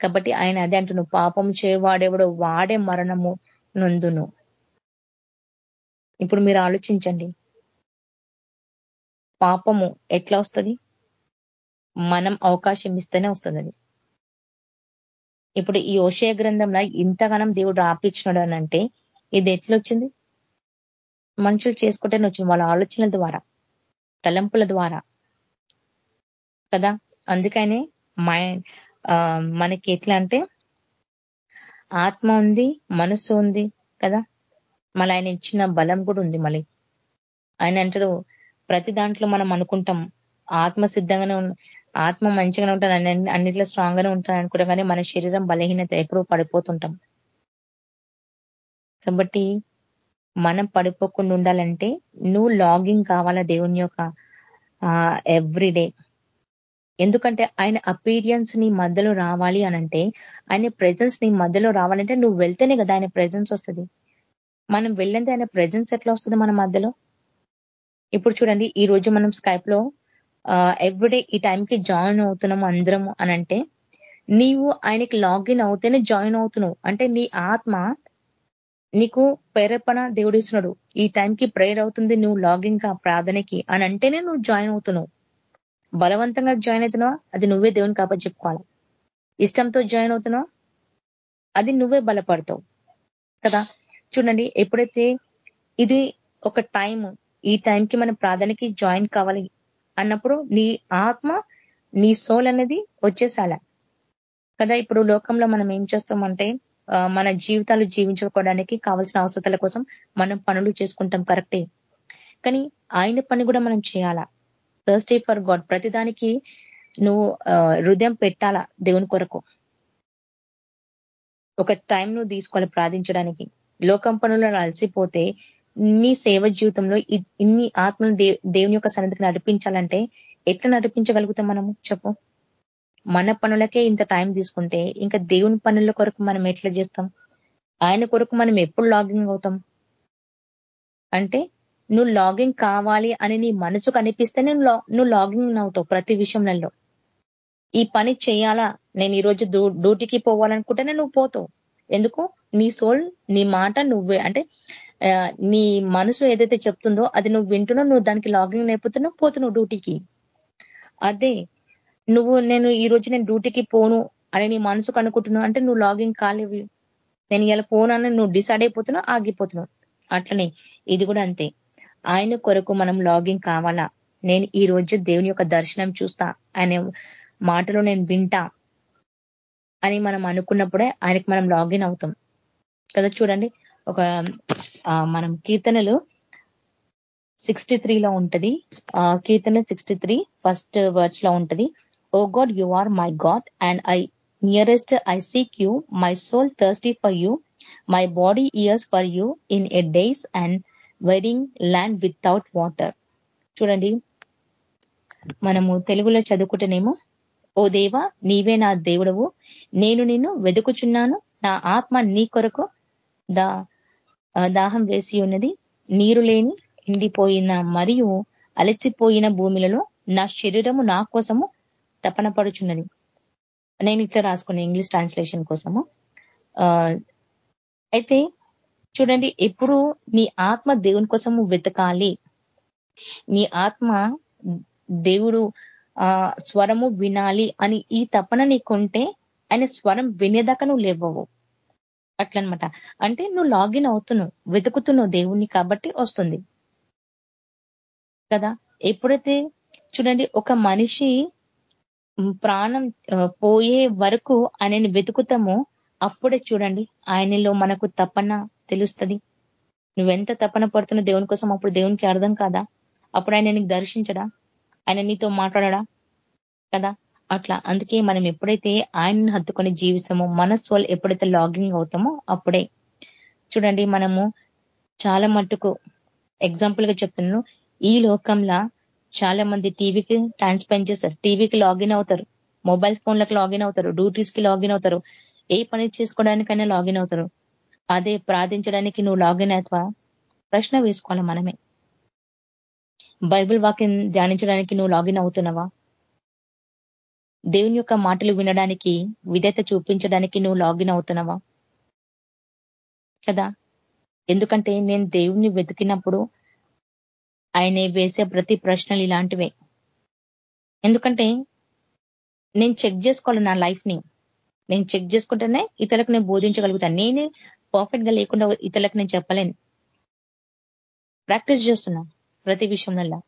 Speaker 3: కాబట్టి ఆయన అదే అంటును పాపం చేయవాడెవడో వాడే మరణము నందును. ఇప్పుడు మీరు ఆలోచించండి. పాపము ఎట్లా వస్తుంది? మనం అవకాశం ఇస్తేనే వస్తుంది అది ఇప్పుడు ఈ ఓషయ గ్రంథంలో ఇంతగానం దేవుడు ఆపించినాడు అని అంటే ఇది ఎట్లా వచ్చింది మనుషులు చేసుకుంటేనే వచ్చింది వాళ్ళ ఆలోచనల ద్వారా తలంపుల ద్వారా. కదా? అందుకనే మనకి ఎట్లా అంటే ఆత్మ ఉంది మనస్సు ఉంది కదా? మళ్ళీ ఆయన ఇచ్చిన బలం కూడా ఉంది మళ్ళీ. ఆయన అంటాడు ప్రతి దాంట్లో మనం అనుకుంటాం ఆత్మ సిద్ధంగానే ఆత్మ మంచిగానే ఉంటుంది అన్ని అన్నిట్లో స్ట్రాంగ్ గానే ఉంటాను అనుకుంటాం కానీ మన శరీరం బలహీనత ఎప్పుడు పడిపోతుంటాం. కాబట్టి మనం పడిపోకుండా ఉండాలంటే నువ్వు లాగింగ్ కావాలా దేవుని యొక్క ఎవ్రీడే? ఎందుకంటే ఆయన అపీరియన్స్ నీ మధ్యలో రావాలి అనంటే ఆయన ప్రెజెన్స్ నీ మధ్యలో రావాలంటే నువ్వు వెళ్తేనే కదా ఆయన ప్రెజెన్స్ వస్తుంది. మనం వెళ్ళంటే ఆయన ప్రెజెన్స్ ఎట్లా వస్తుంది మన మధ్యలో? ఇప్పుడు చూడండి ఈ రోజు మనం స్కైప్లో ఎవ్రీడే ఈ టైంకి జాయిన్ అవుతున్నాము అందరము అనంటే నీవు ఆయనకి లాగిన్ అవుతేనే జాయిన్ అవుతున్నావు. అంటే నీ ఆత్మ నీకు ప్రేరేపణ దేవుడిస్తున్నాడు. ఈ టైంకి ప్రేయర్ అవుతుంది నువ్వు లాగిన్ కా ప్రార్థనకి అని అంటేనే నువ్వు జాయిన్ అవుతున్నావు. బలవంతంగా జాయిన్ అవుతున్నావా? అది నువ్వే దేవుని కాబట్టి చెప్పుకోవాలి. ఇష్టంతో జాయిన్ అవుతున్నావా? అది నువ్వే బలపడతావు. కదా? చూడండి ఎప్పుడైతే ఇది ఒక టైం ఈ టైంకి మనం ప్రార్థనకి జాయిన్ కావాలి అన్నప్పుడు నీ ఆత్మ నీ సోల్ అనేది వచ్చేసాల. కదా ఇప్పుడు లోకంలో మనం ఏం చేస్తామంటే మన జీవితాలు జీవించుకోవడానికి కావాల్సిన అవసరాల కోసం మనం పనులు చేసుకుంటాం కరెక్టే. కానీ ఆయన పని కూడా మనం చేయాలా? థర్స్టీ ఫర్ గాడ్ ప్రతిదానికి నువ్వు హృదయం పెట్టాలా దేవుని కొరకు? ఒక టైం నువ్వు తీసుకోవాలి ప్రార్థించడానికి. లోకం పనులను అలసిపోతే నీ సేవ జీవితంలో ఇన్ని ఆత్మలు దేవుని యొక్క సన్నిధికి నడిపించాలంటే ఎట్లా నడిపించగలుగుతాం మనము? చెప్పు. మన పనులకే ఇంత టైం తీసుకుంటే ఇంకా దేవుని పనుల కొరకు మనం ఎట్లా చేస్తాం? ఆయన కొరకు మనం ఎప్పుడు లాగింగ్ అవుతాం? అంటే నువ్వు లాగింగ్ కావాలి అని నీ మనసు కనిపిస్తేనే నువ్వు లాగింగ్ అవుతావు ప్రతి విషయంలో. ఈ పని చేయాలా? నేను ఈరోజు డ్యూటీకి పోవాలనుకుంటేనే నువ్వు పోతావు. ఎందుకు? నీ సోల్ నీ మాట నువ్వే. అంటే నీ మనసు ఏదైతే చెప్తుందో అది నువ్వు వింటున్నావు నువ్వు దానికి లాగింగ్ లేకపోతున్నావు పోతున్నావు డ్యూటీకి అదే నువ్వు నేను ఈ రోజు నేను డ్యూటీకి పోను అని నీ మనసుకు అనుకుంటున్నావు అంటే నువ్వు లాగింగ్ కాలేవి. నేను ఇలా పోనని నువ్వు డిసైడ్ అయిపోతున్నావు ఆగిపోతున్నావు. అట్లనే ఇది కూడా అంతే. ఆయన కొరకు మనం లాగింగ్ కావాలా? నేను ఈ రోజు దేవుని యొక్క దర్శనం చూస్తా ఆయన మాటలో నేను వింటా అని మనం అనుకున్నప్పుడే ఆయనకి మనం లాగిన్ అవుతాం. కదా చూడండి ఒక మనం కీర్తనలు సిక్స్టీ త్రీలో ఉంటుంది. కీర్తన సిక్స్టీ త్రీ ఫస్ట్ వర్డ్స్లో ఉంటుంది. O God you are my God and I nearest I seek you my soul thirsty for you my body yearns for you in a days and wearing land without water. చూడండి మనము తెలుగులో చదువుకుంటేనేమో ఓ దేవ నీవే నా దేవుడవు. నేను నిన్ను వెతుకుచున్నాను నా ఆత్మ నీ కొరకు దా దాహం వేసి ఉన్నది. నీరు లేని ఎండిపోయిన మరియు అలసిపోయిన భూమిలలో నా శరీరము నా కోసము తపన పడుచున్నది నేను ఇట్లా రాసుకున్నా ఇంగ్లీష్ ట్రాన్స్లేషన్ కోసము. అయితే చూడండి ఎప్పుడు నీ ఆత్మ దేవుని కోసము వెతకాలి. నీ ఆత్మ దేవుడు ఆ స్వరము వినాలి అని ఈ తపన నీకుంటే ఆయన స్వరం వినేదాకా నువ్వు లేవవు. అట్లనమాట. అంటే నువ్వు లాగిన్ అవుతున్నావు వెతుకుతున్నావు దేవుణ్ణి కాబట్టి వస్తుంది. కదా? ఎప్పుడైతే చూడండి ఒక మనిషి ప్రాణం పోయే వరకు ఆయనని వెతుకుతామో అప్పుడే చూడండి ఆయనలో మనకు తపన తెలుస్తుంది. నువ్వెంత తపన పడుతున్న దేవుని కోసం అప్పుడు దేవునికి అర్థం కాదా? అప్పుడు ఆయన నీకు దర్శించడా? ఆయన నీతో మాట్లాడడా? కదా? అట్లా. అందుకే మనం ఎప్పుడైతే ఆయనను హత్తుకొని జీవిస్తామో మన సోల్ ఎప్పుడైతే లాగింగ్ అవుతామో అప్పుడే. చూడండి మనము చాలా మట్టుకు ఎగ్జాంపుల్గా చెప్తున్నాను. ఈ లోకంలో చాలా మంది టీవీకి టైం స్పెండ్ చేస్తారు. టీవీకి లాగిన్ అవుతారు. మొబైల్ ఫోన్లకు లాగిన్ అవుతారు. డ్యూటీస్కి లాగిన్ అవుతారు. ఏ పని చేసుకోవడానికైనా లాగిన్ అవుతారు. అదే ప్రార్థించడానికి నువ్వు లాగిన్ అవుతావా ప్రశ్న వేసుకోవాలి మనమే. బైబిల్ వాక్యం ధ్యానించడానికి నువ్వు లాగిన్ అవుతున్నావా? దేవుని యొక్క మాటలు వినడానికి విధేత చూపించడానికి నువ్వు లాగిన్ అవుతున్నావా? కదా? ఎందుకంటే నేను దేవుణ్ణి వెతికినప్పుడు ఆయన వేసే ప్రతి ప్రశ్నలు ఇలాంటివే. ఎందుకంటే నేను చెక్ చేసుకోవాలి నా లైఫ్ని. నేను చెక్ చేసుకుంటేనే ఇతరులకు నేను బోధించగలుగుతాను. నేనే పర్ఫెక్ట్గా లేకుండా ఇతరులకు నేను చెప్పలేను. ప్రాక్టీస్ చేస్తున్నా ప్రతి విషయంలో.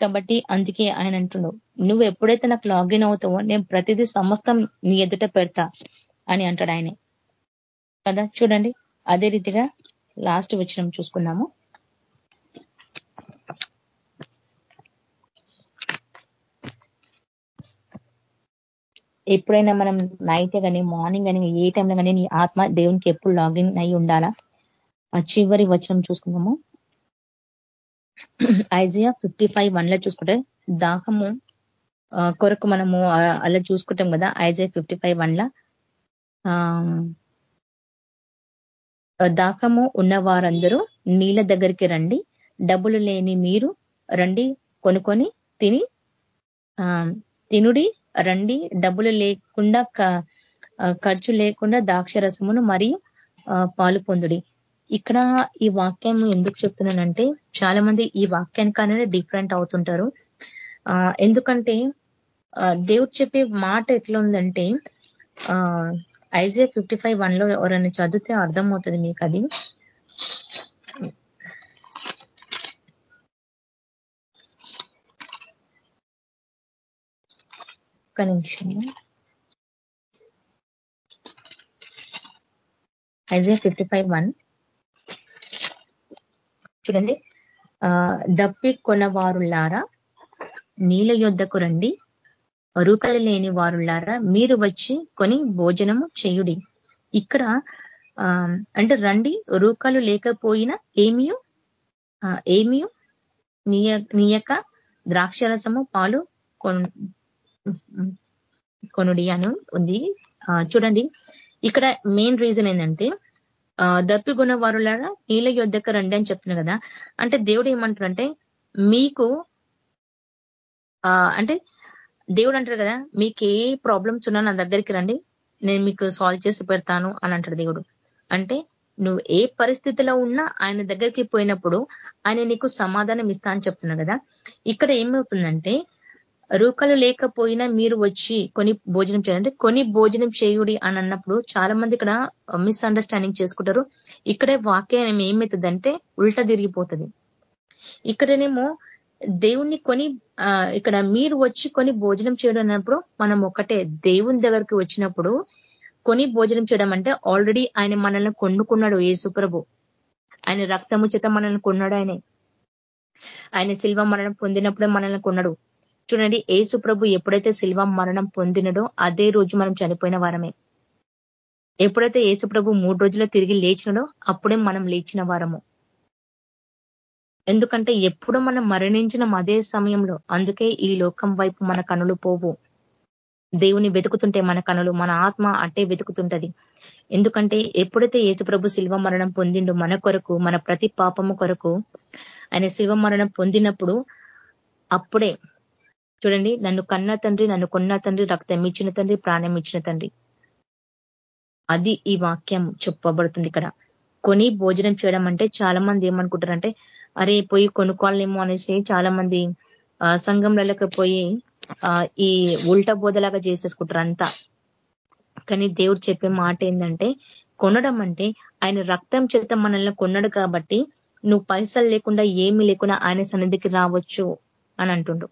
Speaker 3: కాబట్టి అందుకే ఆయన అంటుండు నువ్వు ఎప్పుడైతే నాకు లాగిన్ అవుతావో నేను ప్రతిదీ సమస్తం నీ ఎదుట పెడతా అని అంటాడు ఆయనే. కదా చూడండి అదే రీతిగా లాస్ట్ వచ్చిన చూసుకున్నాము ఎప్పుడైనా మనం నైట్ కానీ మార్నింగ్ కానీ ఏ టైంలో కానీ నీ ఆత్మ దేవునికి ఎప్పుడు లాగిన్ అయి ఉండాలా? ఆ చివరి వచనం చూసుకున్నాము ఐజియా ఫిఫ్టీ ఫైవ్ వన్లో చూసుకుంటే దాహము కొరకు మనము అలా చూసుకుంటాం కదా ఐజియా ఫిఫ్టీ ఫైవ్ వన్లో దాహము ఉన్న వారందరూ నీళ్ళ దగ్గరికి రండి డబ్బులు లేని మీరు రండి కొనుక్కొని తిని తినుడి రండి డబ్బులు లేకుండా ఖర్చు లేకుండా ద్రాక్ష రసమును మరియు పాలు పొందుడి. ఇక్కడ ఈ వాక్యం ఎందుకు చెప్తున్నానంటే చాలా మంది ఈ వాక్యానికనే డిఫరెంట్ అవుతుంటారు. ఎందుకంటే దేవుడు చెప్పే మాట ఎట్లా ఉందంటే ఐజే ఫిఫ్టీ ఫైవ్ వన్లో ఎవరైనా చదివితే అర్థమవుతుంది మీకు అది ఒక్క నిమిషం. Isaiah fifty five one. చూడండి. దప్పి కొనవారులారా నీళ్ళ యొద్దకు రండి. రూకలు లేని వారులారా మీరు వచ్చి కొని భోజనము చేయుడి. ఇక్కడ అంటే రండి రూకలు లేకపోయినా ఏమియు? ఏమియు? నీయక ద్రాక్షరసము పాలు కొనుడి అని ఉంది. చూడండి. ఇక్కడ మెయిన్ రీజన్ ఏంటంటే దప్పిగుణ వారులారా నీళ్ళ యొద్దకు రండి అని చెప్తున్నా కదా. అంటే దేవుడు ఏమంటారంటే మీకు అంటే దేవుడు అంటారు కదా మీకు ఏ ప్రాబ్లమ్స్ ఉన్నా నా దగ్గరికి రండి నేను మీకు సాల్వ్ చేసి పెడతాను అని అంటాడు దేవుడు. అంటే నువ్వు ఏ పరిస్థితిలో ఉన్నా ఆయన దగ్గరికి పోయినప్పుడు ఆయన నీకు సమాధానం ఇస్తా అని చెప్తున్నా కదా. ఇక్కడ ఏమవుతుందంటే రూకలు లేకపోయినా మీరు వచ్చి కొని భోజనం చేయండి. కొని భోజనం చేయుడి అని అన్నప్పుడు చాలా మంది ఇక్కడ మిస్అండర్స్టాండింగ్ చేసుకుంటారు. ఇక్కడే వాక్యం ఏమవుతుందంటే ఉల్టా తిరిగిపోతుంది. ఇక్కడనేమో దేవుణ్ణి కొని ఇక్కడ మీరు వచ్చి కొని భోజనం చేయడం అన్నప్పుడు మనం ఒకటే దేవుని దగ్గరికి వచ్చినప్పుడు కొని భోజనం చేయడం అంటే ఆల్రెడీ ఆయన మనల్ని కొన్నుకున్నాడు ఏ సుప్రభు ఆయన రక్తము చేత మనల్ని కొన్నాడు ఆయన. ఆయన శిల్వ మనల్ని పొందినప్పుడే మనల్ని కొన్నాడు. చూడండి ఏసు ప్రభు ఎప్పుడైతే శిల్వ మరణం పొందినడో అదే రోజు మనం చనిపోయిన వారమే. ఎప్పుడైతే ఏసు ప్రభు మూడు రోజుల్లో తిరిగి లేచినడో అప్పుడే మనం లేచిన వారము. ఎందుకంటే ఎప్పుడు మనం మరణించిన అదే సమయంలో అందుకే ఈ లోకం వైపు మన కనులు పోవు. దేవుని వెతుకుతుంటే మన కనులు మన ఆత్మ అట్టే వెతుకుతుంటది. ఎందుకంటే ఎప్పుడైతే ప్రభు శిల్వ మరణం పొందిండు మన కొరకు మన ప్రతి పాపము కొరకు ఆయన శిల్వ మరణం పొందినప్పుడు అప్పుడే చూడండి నన్ను కన్న తండ్రి నన్ను కొన్న తండ్రి రక్తం ఇచ్చిన తండ్రి ప్రాణం ఇచ్చిన తండ్రి. అది ఈ వాక్యం చెప్పబడుతుంది ఇక్కడ. కొని భోజనం చేయడం అంటే చాలా మంది ఏమనుకుంటారంటే అరే పోయి కొనుక్కోవాలేమో అనేసి చాలా మంది సంఘంలోకి పోయి ఈ ఉల్టా బోధలాగా చేసేసుకుంటారు అంతా. కానీ దేవుడు చెప్పే మాట ఏంటంటే కొనడం అంటే ఆయన రక్తం చేత మనల్ని కొన్నాడు కాబట్టి నువ్వు పైసలు లేకుండా ఏమీ లేకుండా ఆయన సన్నిధికి రావచ్చు అని అంటుండు.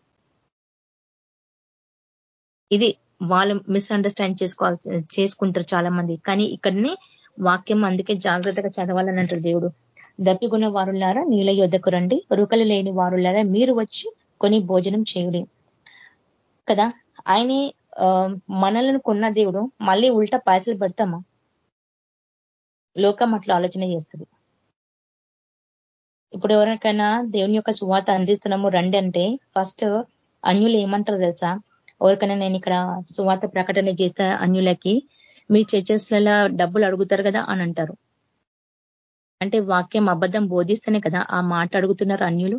Speaker 3: ఇది వాళ్ళు మిస్అండర్స్టాండ్ చేసుకోవాల్సి చేసుకుంటారు చాలా మంది కానీ ఇక్కడనే వాక్యం అందుకే జాగ్రత్తగా చదవాలని అంటారు దేవుడు. దప్పిగున్న వారులారా నీళ్ళ యొద్దకు రండి. రుకలు లేని వారులారా మీరు వచ్చి కొని భోజనం చేయుడి. కదా? ఆయనే మనలను కొన్న దేవుడు మళ్ళీ ఉల్టా పాయసలు పెడతామా? లోకం అట్లా ఆలోచన చేస్తుంది. ఇప్పుడు ఎవరికైనా దేవుని యొక్క సువార్త అందిస్తున్నాము రండి అంటే ఫస్ట్ అన్యులు ఏమంటారు తెలుసా? ఎవరికైనా నేను ఇక్కడ సువార్త ప్రకటన చేస్తా అన్యులకి మీ చర్చెస్లలో డబ్బులు అడుగుతారు కదా అని అంటారు. అంటే వాక్యం అబద్ధం బోధిస్తేనే కదా ఆ మాట అడుగుతున్నారు అన్యులు?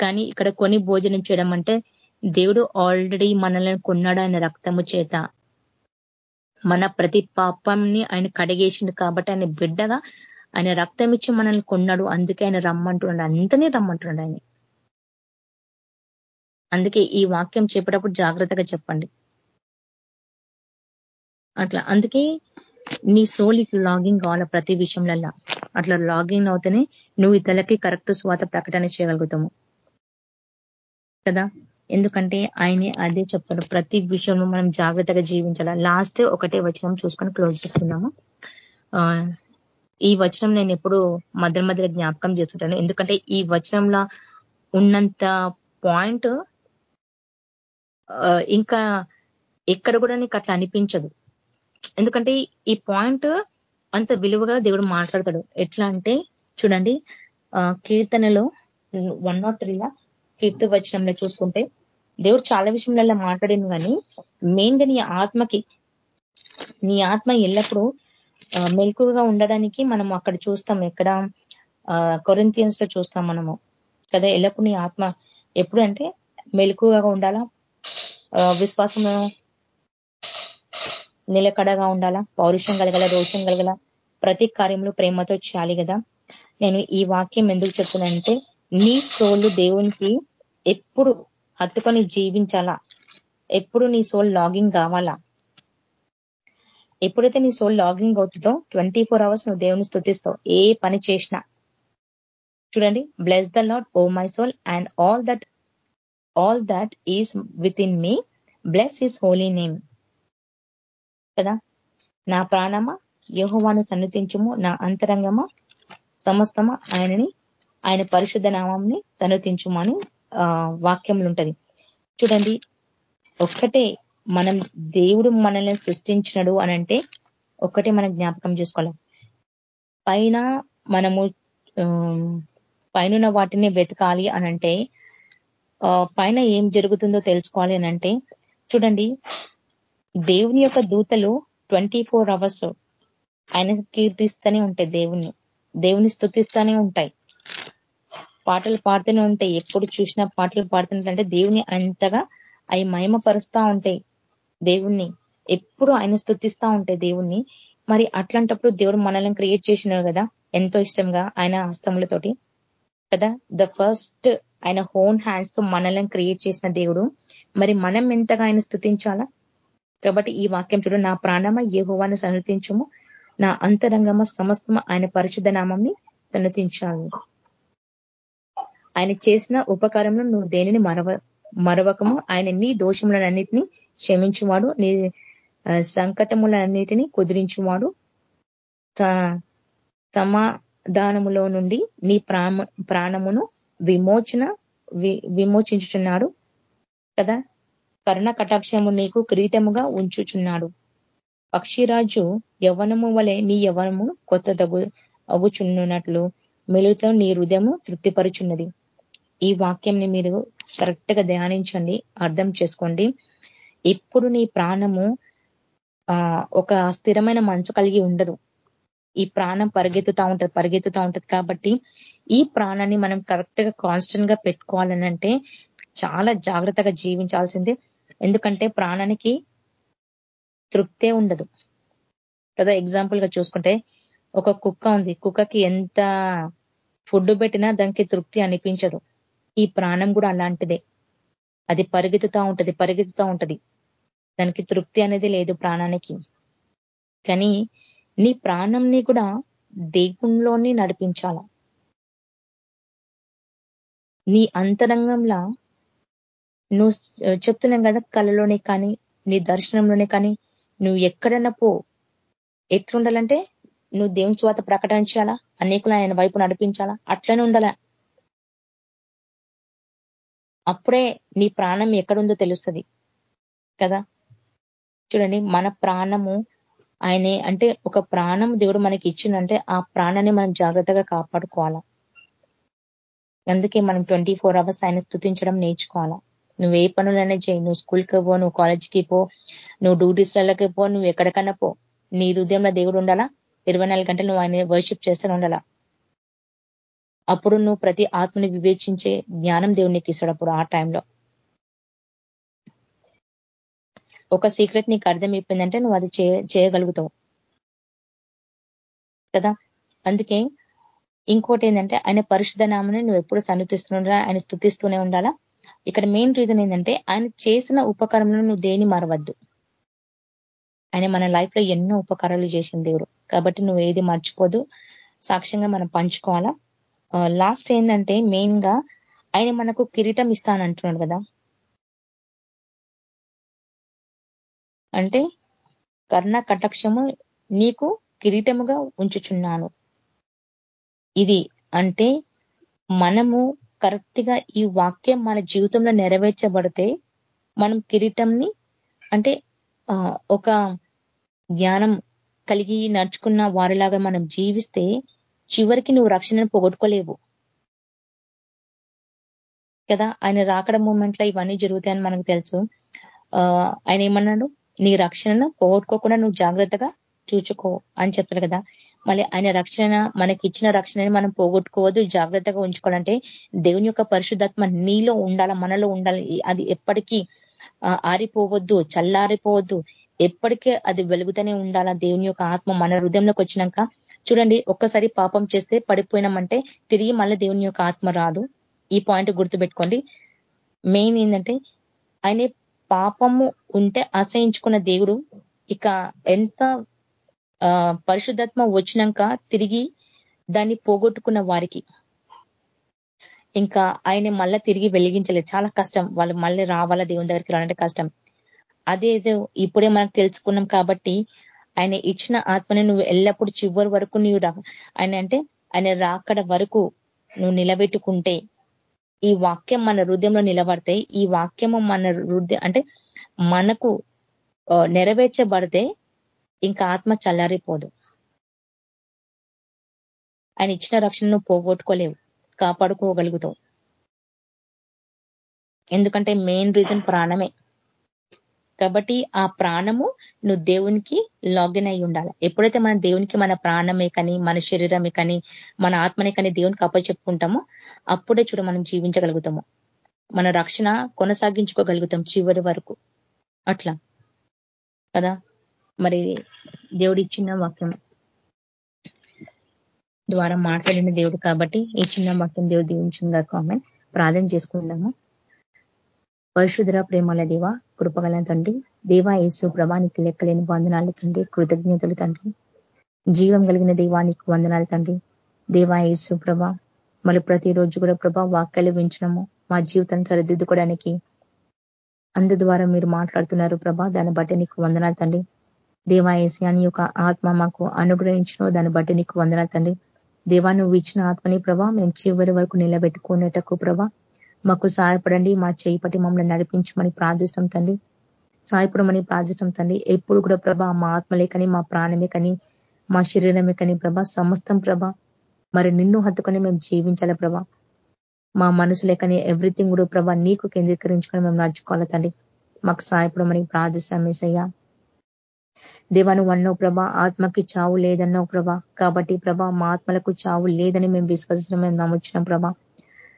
Speaker 3: కానీ ఇక్కడ కొని భోజనం చేయడం అంటే దేవుడు ఆల్రెడీ మనల్ని కొన్నాడు ఆయన రక్తము చేత. మన ప్రతి పాపంని ఆయన కడిగేసిండు కాబట్టి ఆయన బిడ్డగా ఆయన రక్తం ఇచ్చి మనల్ని కొన్నాడు. అందుకే ఆయన రమ్మంటున్నాడు. అంతనే రమ్మంటున్నాడు ఆయన. అందుకే ఈ వాక్యం చెప్పేటప్పుడు జాగ్రత్తగా చెప్పండి. అట్లా అందుకే నీ సోలికి లాగింగ్ కావాల ప్రతి విషయంలో అట్లా లాగింగ్ అవుతేనే నువ్వు ఇతరులకి కరెక్ట్ స్వాత ప్రకటన చేయగలుగుతాము కదా? ఎందుకంటే ఆయనే అదే చెప్తాడు. ప్రతి విషయంలో మనం జాగ్రత్తగా జీవించాల? లాస్ట్ ఒకటే వచనం చూసుకొని క్లోజ్ చేస్తున్నాము ఈ వచనం నేను ఎప్పుడు మధ్య మధ్య జ్ఞాపకం చేస్తుంటాను. ఎందుకంటే ఈ వచనంలో ఉన్నంత పాయింట్ ఇంకా ఎక్కడ కూడా నీకు అట్లా అనిపించదు. ఎందుకంటే ఈ పాయింట్ అంత విలువగా దేవుడు మాట్లాడతాడు. ఎట్లా అంటే చూడండి కీర్తనలో వన్ నాట్ త్రీలా ఫిఫ్త్ వచనంలో చూసుకుంటే దేవుడు చాలా విషయంలో మాట్లాడింది కానీ మెయిన్గా నీ ఆత్మకి నీ ఆత్మ ఎల్లప్పుడూ మెలకుగా ఉండడానికి మనం అక్కడ చూస్తాం. ఎక్కడ కొరింతియన్స్లో చూస్తాం మనము. కదా ఎల్లప్పుడు నీ ఆత్మ ఎప్పుడు అంటే మెలకుగా ఉండాలా? విశ్వాసం నిలకడగా ఉండాలా? పౌరుషం కలగల రోషం కలగల ప్రతి కార్యంలో ప్రేమతో చేయాలి కదా? నేను ఈ వాక్యం ఎందుకు చెప్తున్నానంటే నీ సోలు దేవునికి ఎప్పుడు హత్తుకొని జీవించాలా? ఎప్పుడు నీ సోల్ లాగింగ్ కావాలా? ఎప్పుడైతే నీ సోల్ లాగింగ్ అవుతుందో ట్వంటీ అవర్స్ నువ్వు దేవుని స్థుతిస్తావు ఏ పని చేసినా. చూడండి bless the lord O my soul and all that all that is within me bless his holy name కదా? నా ప్రాణమా? యహోవాను సన్నతించము. నా అంతరంగమా? సమస్తమా? ఆయనని ఆయన పరిశుద్ధ నామంని సన్నతించుమని వాక్యములు ఉంటది చూడండి ఒక్కటే మనం దేవుడు మనల్ని సృష్టించినడు అనంటే ఒక్కటే మనం జ్ఞాపకం చేసుకోవాలి. పైన మనము పైన వాటిని వెతకాలి అనంటే పైన ఏం జరుగుతుందో తెలుసుకోవాలి అంటే చూడండి దేవుని యొక్క దూతలు ట్వంటీ ఫోర్ అవర్స్ ఆయన కీర్తిస్తూనే ఉంటాయి దేవుణ్ణి. దేవుని స్థుతిస్తూనే ఉంటాయి. పాటలు పాడుతూనే ఉంటాయి. ఎప్పుడు చూసినా పాటలు పాడుతున్నట్లంటే దేవుని అంతగా అవి మహిమపరుస్తా ఉంటాయి దేవుణ్ణి. ఎప్పుడు ఆయన స్థుతిస్తా ఉంటాయి దేవుణ్ణి. మరి అట్లాంటప్పుడు దేవుడు మనల్ని క్రియేట్ చేసినారు కదా ఎంతో ఇష్టంగా ఆయన హస్తములతోటి. కదా ద ఫస్ట్ ఆయన హోన్ హ్యాండ్స్తో మనల్ని క్రియేట్ చేసిన దేవుడు. మరి మనం ఎంతగా ఆయన స్థుతించాలా? కాబట్టి ఈ వాక్యం చూడు నా ప్రాణమ ఏ సన్నతించము నా అంతరంగమ సమస్తమ ఆయన పరిశుద్ధ నామంని సన్నతించాలి ఆయన చేసిన ఉపకారంలో నువ్వు దేనిని మరవ మరవకము? ఆయన నీ దోషములన్నిటినీ క్షమించువాడు. నీ సంకటములన్నిటినీ కుదిరించువాడు. సమాధానములో నుండి నీ ప్రాణమును విమోచన విమోచించుచున్నాడు కదా? కరుణ కటాక్షము నీకు కిరీటముగా ఉంచుచున్నాడు. పక్షిరాజు యవనము వలె నీ యవనము కొత్త తగు అగుచున్నట్లు మెలుతో నీ హృదయము తృప్తిపరుచున్నది. ఈ వాక్యంని మీరు కరెక్ట్గా ధ్యానించండి అర్థం చేసుకోండి. ఇప్పుడు నీ ప్రాణము ఒక స్థిరమైన మంచు కలిగి ఉండదు. ఈ ప్రాణం పరిగెత్తుతా ఉంటది పరిగెత్తుతా ఉంటది కాబట్టి ఈ ప్రాణాన్ని మనం కరెక్ట్గా కాన్స్టెంట్గా పెట్టుకోవాలనంటే చాలా జాగ్రత్తగా జీవించాల్సిందే. ఎందుకంటే ప్రాణానికి తృప్తే ఉండదు. కదా ఎగ్జాంపుల్గా చూసుకుంటే ఒక కుక్క ఉంది. కుక్కకి ఎంత ఫుడ్ పెట్టినా దానికి తృప్తి అనిపించదు. ఈ ప్రాణం కూడా అలాంటిదే. అది పరిగెత్తుతా ఉంటది పరిగెత్తుతా ఉంటది. దానికి తృప్తి అనేది లేదు ప్రాణానికి. కానీ నీ ప్రాణంని కూడా దేవుణ్ణిలోనే నడిపించాల? నీ అంతరంగంలా నువ్వు చెప్తున్నాం కదా కళలోనే కానీ నీ దర్శనంలోనే కానీ నువ్వు ఎక్కడన్నా పో. ఎట్లుండాలంటే నువ్వు దేవుని స్వాత ప్రకటించాలా? అనేకులు ఆయన వైపు నడిపించాలా? అట్లనే ఉండాలా? అప్పుడే నీ ప్రాణం ఎక్కడుందో తెలుస్తుంది కదా? చూడండి మన ప్రాణము ఆయనే అంటే ఒక ప్రాణం దేవుడు మనకి ఇచ్చిందంటే ఆ ప్రాణాన్ని మనం జాగ్రత్తగా కాపాడుకోవాలా. అందుకే మనం ట్వంటీ ఫోర్ అవర్స్ ఆయన స్థుతించడం నేర్చుకోవాలా. నువ్వు ఏ పనులనే చేయి. నువ్వు స్కూల్కి పో నువ్వు కాలేజ్కి పో నువ్వు డ్యూటీస్లకి పో నువ్వు ఎక్కడికన్నా పో. నీ హృదయంలో దేవుడు ఉండాలా? ఇరవై గంటలు నువ్వు ఆయన వర్షిప్ చేస్తూనే ఉండాలా? అప్పుడు నువ్వు ప్రతి ఆత్మని వివేచించే జ్ఞానం దేవుడికి ఇస్తాడు అప్పుడు ఆ టైంలో. ఒక సీక్రెట్ నీకు అర్థమైపోయిందంటే నువ్వు అది చేయగలుగుతావు. కదా? అందుకే ఇంకోటి ఏంటంటే ఆయన పరిశుద్ధ నామని నువ్వు ఎప్పుడు సన్నిధిస్తుండా ఆయన స్థుతిస్తూనే ఉండాలా? ఇక్కడ మెయిన్ రీజన్ ఏంటంటే ఆయన చేసిన ఉపకారంలో నువ్వు దేని మరవద్దు. ఆయన మన లైఫ్లో ఎన్నో ఉపకారాలు చేసిన దేవుడు. కాబట్టి నువ్వు ఏది మర్చిపోదు. సాక్ష్యంగా మనం పంచుకోవాలా? లాస్ట్ ఏంటంటే మెయిన్గా ఆయన మనకు కిరీటం ఇస్తానంటున్నాడు కదా? అంటే కర్ణ కటక్షము నీకు కిరీటముగా ఉంచుచున్నాను. ఇది అంటే మనము కరెక్ట్గా ఈ వాక్యం మన జీవితంలో నెరవేర్చబడితే మనం కిరీటంని అంటే ఒక జ్ఞానం కలిగి నడుచుకున్న వారిలాగా మనం జీవిస్తే చివరికి నువ్వు రక్షణను పోగొట్టుకోలేవు. కదా? ఆయన రాకడ మూమెంట్లో ఇవన్నీ జరుగుతాయని మనకు తెలుసు. ఆయన ఏమన్నాడు? నీ రక్షణను పోగొట్టుకోకుండా నువ్వు జాగ్రత్తగా చూచుకో అని చెప్తారు కదా. మళ్ళీ ఆయన రక్షణ మనకి ఇచ్చిన రక్షణని మనం పోగొట్టుకోవద్దు జాగ్రత్తగా ఉంచుకోవాలంటే దేవుని యొక్క పరిశుద్ధాత్మ నీలో ఉండాలి మనలో ఉండాలి అది ఎప్పటికీ ఆరిపోవద్దు చల్లారిపోవద్దు. ఎప్పటికే అది వెలుగుతూనే ఉండాలా దేవుని యొక్క ఆత్మ మన హృదయంలోకి వచ్చినాక. చూడండి ఒక్కసారి పాపం చేస్తే పడిపోయినామంటే తిరిగి మళ్ళీ దేవుని యొక్క ఆత్మ రాదు. ఈ పాయింట్ గుర్తుపెట్టుకోండి. మెయిన్ ఏంటంటే ఆయన పాపము ఉంటే అసహించుకున్న దేవుడు ఇక ఎంత పరిశుద్ధత్మ వచ్చినాక తిరిగి దాన్ని పోగొట్టుకున్న వారికి. ఇంకా ఆయన మళ్ళీ తిరిగి వెలిగించలేదు చాలా కష్టం. వాళ్ళు మళ్ళీ రావాలా? దేవుని దగ్గరికి రావాలంటే కష్టం. అదేదో ఇప్పుడే మనకు తెలుసుకున్నాం కాబట్టి ఆయన ఇచ్చిన ఆత్మని నువ్వు ఎల్లప్పుడు చివరి వరకు నీవు ఆయన అంటే ఆయన రాకడ వరకు నువ్వు నిలబెట్టుకుంటే ఈ వాక్యం మన హృదయంలో నిలబడితే ఈ వాక్యము మన హృదయం అంటే మనకు నెరవేర్చబడితే ఇంకా ఆత్మ చల్లారిపోదు. ఆయన ఇచ్చిన రక్షణను పోగొట్టుకోలేవు కాపాడుకోగలుగుతావు. ఎందుకంటే మెయిన్ రీజన్ ప్రాణమే. కాబట్టి ఆ ప్రాణము నువ్వు దేవునికి లాగిన్ అయి ఉండాలి. ఎప్పుడైతే మన దేవునికి మన ప్రాణమే కానీ మన శరీరమే కానీ మన ఆత్మనే కానీ దేవునికి అప్పచెప్పుకుంటామో అప్పుడే చూడ మనం జీవించగలుగుతాము. మన రక్షణ కొనసాగించుకోగలుగుతాం చివరి వరకు. అట్లా. కదా? మరి దేవుడు ఇచ్చిన వాక్యం ద్వారా మాట్లాడిన దేవుడు కాబట్టి ఈ చిన్న వాక్యం దేవుడు దీవించిందా కామెంట్ ప్రార్థన చేసుకుందాము. పరిశుధర ప్రేమల దేవ కృపగల తండ్రి దేవా యేసు ప్రభానికి లెక్కలేని వందనాలు తండ్రి కృతజ్ఞతలు తండ్రి. జీవం కలిగిన దేవానికి వందనాలు తండ్రి. దేవా యేసు ప్రభ మళ్ళీ ప్రతిరోజు కూడా ప్రభా వాక్యాలు వించడము మా జీవితాన్ని సరిదిద్దుకోవడానికి అందు ద్వారా మీరు మాట్లాడుతున్నారు ప్రభా దాన్ని బట్టి నీకు వందనాలు తండ్రి. అని యొక్క ఆత్మ మాకు అనుగ్రహించిన దాన్ని బట్టి నీకు వందనాలు తండ్రి. దేవా నువ్వు ఇచ్చిన ఆత్మని ప్రభా మేము చివరి వరకు నిలబెట్టుకునేటకు ప్రభా మాకు సహాయపడండి మా చేయి పట్టి మమ్మల్ని నడిపించమని ప్రార్థిస్తాం తండ్రి. సాయపడమని ప్రార్థిస్తాం తండ్రి. ఎప్పుడు కూడా ప్రభా మా ఆత్మలే కానీ మా ప్రాణమే కానీ మా శరీరమే కానీ ప్రభా సమస్తం ప్రభ. మరి నిన్ను హత్తుకొని మేము జీవించాలి ప్రభ? మా మనసులే కానీ ఎవ్రీథింగ్ కూడా ప్రభా నీకు కేంద్రీకరించుకొని మేము నడుచుకోవాలి తండ్రి? మాకు సహాయపడమని ప్రార్థిస్తాం ఏసయ్యా. దేవాను నువ్వు అన్నావు ప్రభా ఆత్మకి చావు లేదన్నావు ప్రభా. కాబట్టి ప్రభా మా ఆత్మలకు చావు లేదని మేము విశ్వసించడం మేము నమ్మొచ్చినాం ప్రభా.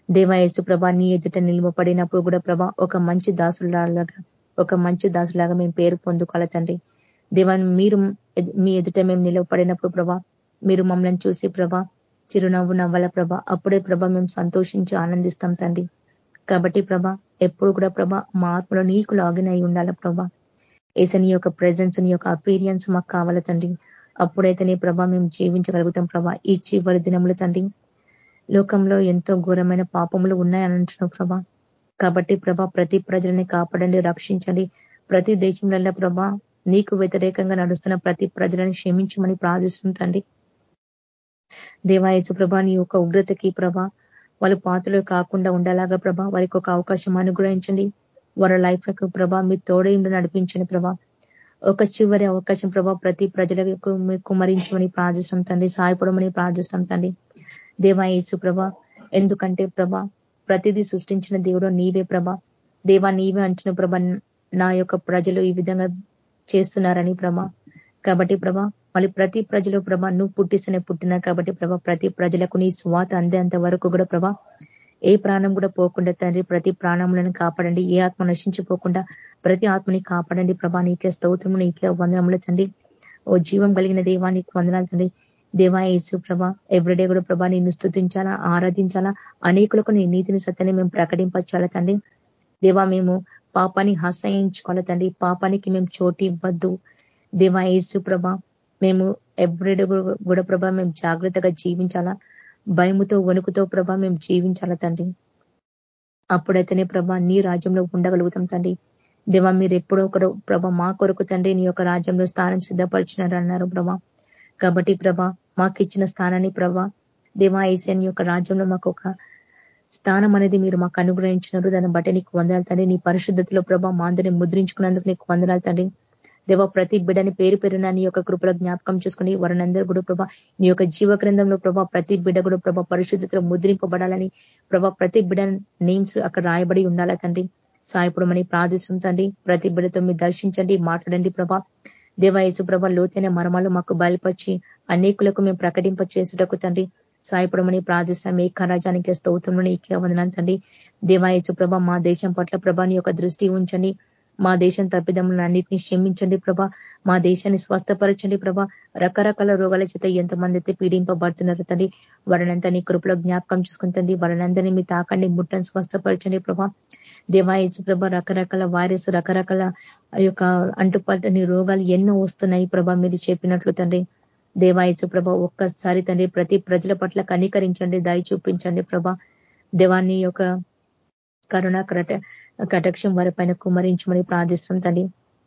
Speaker 3: దేవాయసు ప్రభా నీ ఎదుట నిలువపడినప్పుడు కూడా ప్రభా ఒక మంచి దాసులాగా ఒక మంచి దాసులాగా మేము పేరు పొందుకోవాలి తండ్రి. దేవాన్ని మీరు మీ ఎదుట మేము నిలవపడినప్పుడు ప్రభా మీరు మమ్మల్ని చూసి ప్రభా చిరునవ్వు నవ్వాల ప్రభ? అప్పుడే ప్రభ మేము సంతోషించి ఆనందిస్తాం తండ్రి. కాబట్టి ప్రభ ఎప్పుడు కూడా ప్రభ మా ఆత్మలో నీకు లాగిన్ అయి ఉండాల ప్రభ? ఏసని యొక్క ప్రెజెన్స్ నీ యొక్క అపీరియన్స్ మాకు కావాల తండ్రి. అప్పుడైతే నీ ప్రభ మేము జీవించగలుగుతాం ప్రభ. ఈ చివరి దినములు తండ్రి లోకంలో ఎంతో ఘోరమైన పాపములు ఉన్నాయని అంటున్నావు ప్రభా. కాబట్టి ప్రభ ప్రతి ప్రజలని కాపాడండి రక్షించండి. ప్రతి దేశంలో ప్రభా నీకు వ్యతిరేకంగా నడుస్తున్న ప్రతి ప్రజలను క్షమించమని ప్రార్థిస్తుంటండి దేవాయచు ప్రభా నీ యొక్క ఉగ్రతకి ప్రభా వాళ్ళు పాత్రలు కాకుండా ఉండేలాగా ప్రభా వారికి ఒక అవకాశం అనుగ్రహించండి. వారి లైఫ్ యొక్క ప్రభా మీ తోడైండు నడిపించండి ప్రభా. ఒక చివరి అవకాశం ప్రభా ప్రతి ప్రజలకు కుమరించమని ప్రార్థిస్తాం తండ్రి సాయపడమని ప్రార్థిస్తాం తండ్రి. దేవాయేసు ప్రభ ఎందుకంటే ప్రభ ప్రతిదీ సృష్టించిన దేవుడు నీవే ప్రభ. దేవా నీవే అంచిన ప్రభ నా యొక్క ప్రజలు ఈ విధంగా చేస్తున్నారని ప్రభ. కాబట్టి ప్రభ మళ్ళీ ప్రతి ప్రజలు ప్రభా నువ్వు పుట్టిస్తేనే పుట్టినారు కాబట్టి ప్రభా ప్రతి ప్రజలకు నీ స్వాత అందేంత వరకు కూడా ప్రభా ఏ ప్రాణం కూడా పోకుండా తండ్రి ప్రతి ప్రాణములను కాపాడండి. ఏ ఆత్మ నశించిపోకుండా ప్రతి ఆత్మని కాపాడండి ప్రభా. నీకే స్తోత్రము నీకే వందనములు తండ్రి. ఓ జీవం కలిగిన దేవా నీకు వందనాలు తండ్రి. దేవా యేసు ప్రభ ఎవ్రీడే కూడా ప్రభా నిన్ను స్థుతించాలా ఆరాధించాలా అనేకులకు నీ నీతిని సత్యాన్ని మేము ప్రకటించాలా తండ్రి. దేవా మేము పాపాన్ని హసయించుకోవాలి తండ్రి. పాపానికి మేము చోటు ఇవ్వద్దు. దేవా యేసు ప్రభ మేము ఎవ్రీడే కూడా ప్రభా మేము జాగ్రత్తగా జీవించాలా భయముతో వణుకుతో ప్రభా మేము జీవించాలా తండ్రి. అప్పుడైతేనే ప్రభా నీ రాజ్యంలో ఉండగలుగుతాం తండ్రి. దేవా మీరు ఎప్పుడో ఒకరు ప్రభ మా కొరకు తండ్రి నీ యొక్క రాజ్యంలో స్థానం సిద్ధపరిచినారు అన్నారు ప్రభా. కాబట్టి ప్రభా మాకు ఇచ్చిన స్థానాన్ని ప్రభా దేవా ఏసియన్ యొక్క రాజ్యంలో మాకు ఒక స్థానం అనేది మీరు మాకు అనుగ్రహించినారు. దాన్ని బట్టి నీకు వందనాలు తండ్రి. నీ పరిశుద్ధతలో ప్రభా మా అందరినీ ముద్రించుకున్నందుకు నీకు వందనాలు తండ్రి. దేవ ప్రతి బిడ్డని పేరు పేరున నీ యొక్క కృపలో జ్ఞాపకం చేసుకుని వారినందరూ కూడా ప్రభా నీ యొక్క జీవ గ్రంథంలో ప్రభా ప్రతి బిడ్డ కూడా ప్రభా పరిశుద్ధతలో ముద్రింపబడాలని ప్రభా ప్రతి బిడ్డ నేమ్స్ అక్కడ రాయబడి ఉండాలా తండ్రి? సాయపడమని ప్రార్థిస్తుంది తండ్రి. ప్రతి బిడ్డతో మీరు దర్శించండి మాట్లాడండి ప్రభా. దేవాయసు ప్రభ లోతైన మర్మాలు మాకు బయలుపరిచి అనేకులకు మేము ప్రకటింప చేసుటకు తండ్రి సాయపడమని ప్రార్థిస్తున్నాం. ఏక రాజానికి స్తోత్రమని ఇకే వందనాలు తండ్రి. దేవాయచు ప్రభ మా దేశం పట్ల ప్రభాని యొక్క దృష్టి ఉంచండి. మా దేశం తప్పిదములను అన్నింటినీ క్షమించండి ప్రభ. మా దేశాన్ని స్వస్థపరచండి ప్రభ. రకరకాల రోగాల చేత ఎంతమంది అయితే పీడింపబడుతున్నారు తండ్రి వారినంతా నీ కృపలో జ్ఞాపకం చూసుకుంటండి వారినందరినీ మీ తాకండి ముట్టని స్వస్థపరచండి ప్రభ. దేవాయచు ప్రభ రకరకాల వైరస్ రకరకాల యొక్క అంటుపట్టని రోగాలు ఎన్నో వస్తున్నాయి ప్రభ మీరు చెప్పినట్లు తండ్రి. దేవాయచు ప్రభ ఒక్కసారి తండ్రి ప్రతి ప్రజల పట్ల కనికరించండి దాయి చూపించండి ప్రభ. దేవాన్ని యొక్క కరుణ కట కటక్షం వారి పైన కుమరించమని ప్రార్థిస్తున్నాం తండ్రి.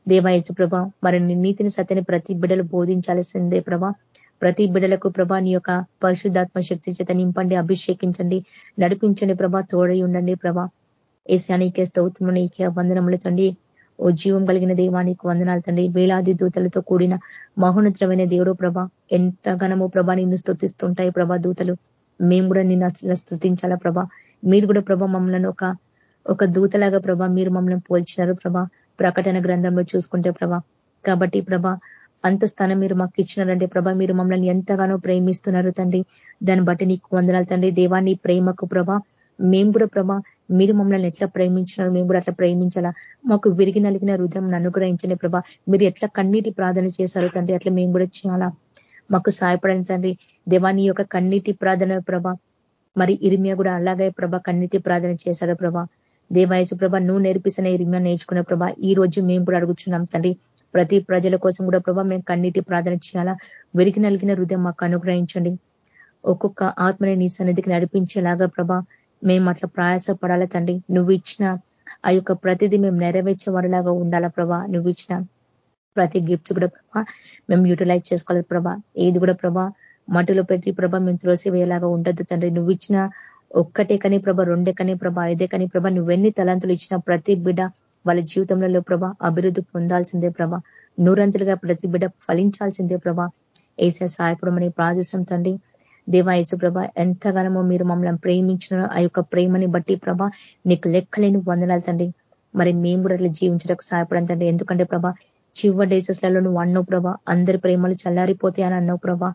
Speaker 3: దేవాయచు ప్రభ మరి నీతిని సత్యని ప్రతి బిడ్డలు బోధించాల్సిందే ప్రభ. ప్రతి బిడ్డలకు ప్రభా నీ యొక్క పరిశుద్ధాత్మ శక్తి చేత నింపండి అభిషేకించండి నడిపించండి ప్రభా తోడై ఉండండి ప్రభా. ఏసానికే స్తోత్రము నీకే వందనములు తండ్రి. ఓ జీవం కలిగిన దేవానికి వందనాలు తండ్రి. వేలాది దూతలతో కూడిన మహోన్నతమైన దేవుడు ప్రభ. ఎంత ఘనమో ప్రభా నిన్ను స్థుతిస్తుంటాయి ప్రభా దూతలు. మేము కూడా నిన్ను అసలు స్థుతించాలా ప్రభా? మీరు కూడా ప్రభ మమ్మల్ని ఒక ఒక దూతలాగా ప్రభా మీరు మమ్మల్ని పోల్చినారు ప్రభా. ప్రకటన గ్రంథంలో చూసుకుంటే ప్రభా. కాబట్టి ప్రభా అంత స్థానం మీరు మాకు ఇచ్చినారంటే ప్రభా మీరు మమ్మల్ని ఎంతగానో ప్రేమిస్తున్నారు తండ్రి. దాన్ని బట్టి నీకు వందనాలు తండ్రి. దేవాన్ని ప్రేమకు ప్రభా మేము కూడా ప్రభా మీరు మమ్మల్ని ఎట్లా ప్రేమించినారు మేము కూడా అట్లా ప్రేమించాలా? మాకు విరిగి నలిగిన హృదయం అనుగ్రహించండి ప్రభా. మీరు ఎట్లా కన్నీటి ప్రార్థన చేశారు తండ్రి అట్లా మేము కూడా చేయాలా? మాకు సహాయపడని తండ్రి. దేవాని యొక్క కన్నీటి ప్రార్థన ప్రభ. మరి ఇరిమియా కూడా అలాగే ప్రభ కన్నీటి ప్రార్థన చేశారు ప్రభా. దేవాయసు ప్రభ నువ్వు నేర్పిస్తున్న ఇరిమియా నేర్చుకున్న ప్రభా. ఈ రోజు మేము కూడా అడుగుతున్నాం తండ్రి. ప్రతి ప్రజల కోసం కూడా ప్రభా మేము కన్నీటి ప్రార్థన చేయాలా? విరిగి నలిగిన హృదయం మాకు అనుగ్రహించండి. ఒక్కొక్క ఆత్మని నీ సన్నిధికి నడిపించేలాగా ప్రభా మేము అట్లా ప్రయాసపడాలి తండ్రి? నువ్వు ఇచ్చిన ఆ యొక్క ప్రతిదీ మేము నెరవేర్చే వారిలాగా ఉండాలా ప్రభా? నువ్వు ఇచ్చిన ప్రతి గిఫ్ట్స్ కూడా ప్రభా మేము యూటిలైజ్ చేసుకోవాలి ప్రభా. ఏది కూడా ప్రభా మటులో పెట్టి ప్రభా మేము త్రోసివేయలాగా ఉండద్దు తండ్రి. నువ్వు ఇచ్చిన ఒక్కటే కానీ ప్రభ రెండే కానీ ప్రభ ఐదే కానీ ప్రభ నువ్వెన్ని తలంతులు ఇచ్చిన ప్రతి బిడ్డ వాళ్ళ జీవితంలో ప్రభ అభివృద్ధి పొందాల్సిందే ప్రభ. నూరంతులుగా ప్రతి బిడ్డ ఫలించాల్సిందే ప్రభ. ఏసే సహాయపడమని ప్రార్థిస్తాం తండ్రి. దేవా ప్రభ ఎంతగానో మీరు మమ్మల్ని ప్రేమించిన ఆ యొక్క ప్రేమని బట్టి ప్రభ నీకు లెక్కలేని వందనాలు తండ్రి. మరి మేము కూడా అట్లా జీవించడానికి సహాయపడం తండ్రి. ఎందుకంటే ప్రభ చివరి డేసెస్లలో నువ్వు అన్నావు ప్రభా అందరి ప్రేమలు చల్లారిపోతాయి అని అన్నావు ప్రభా.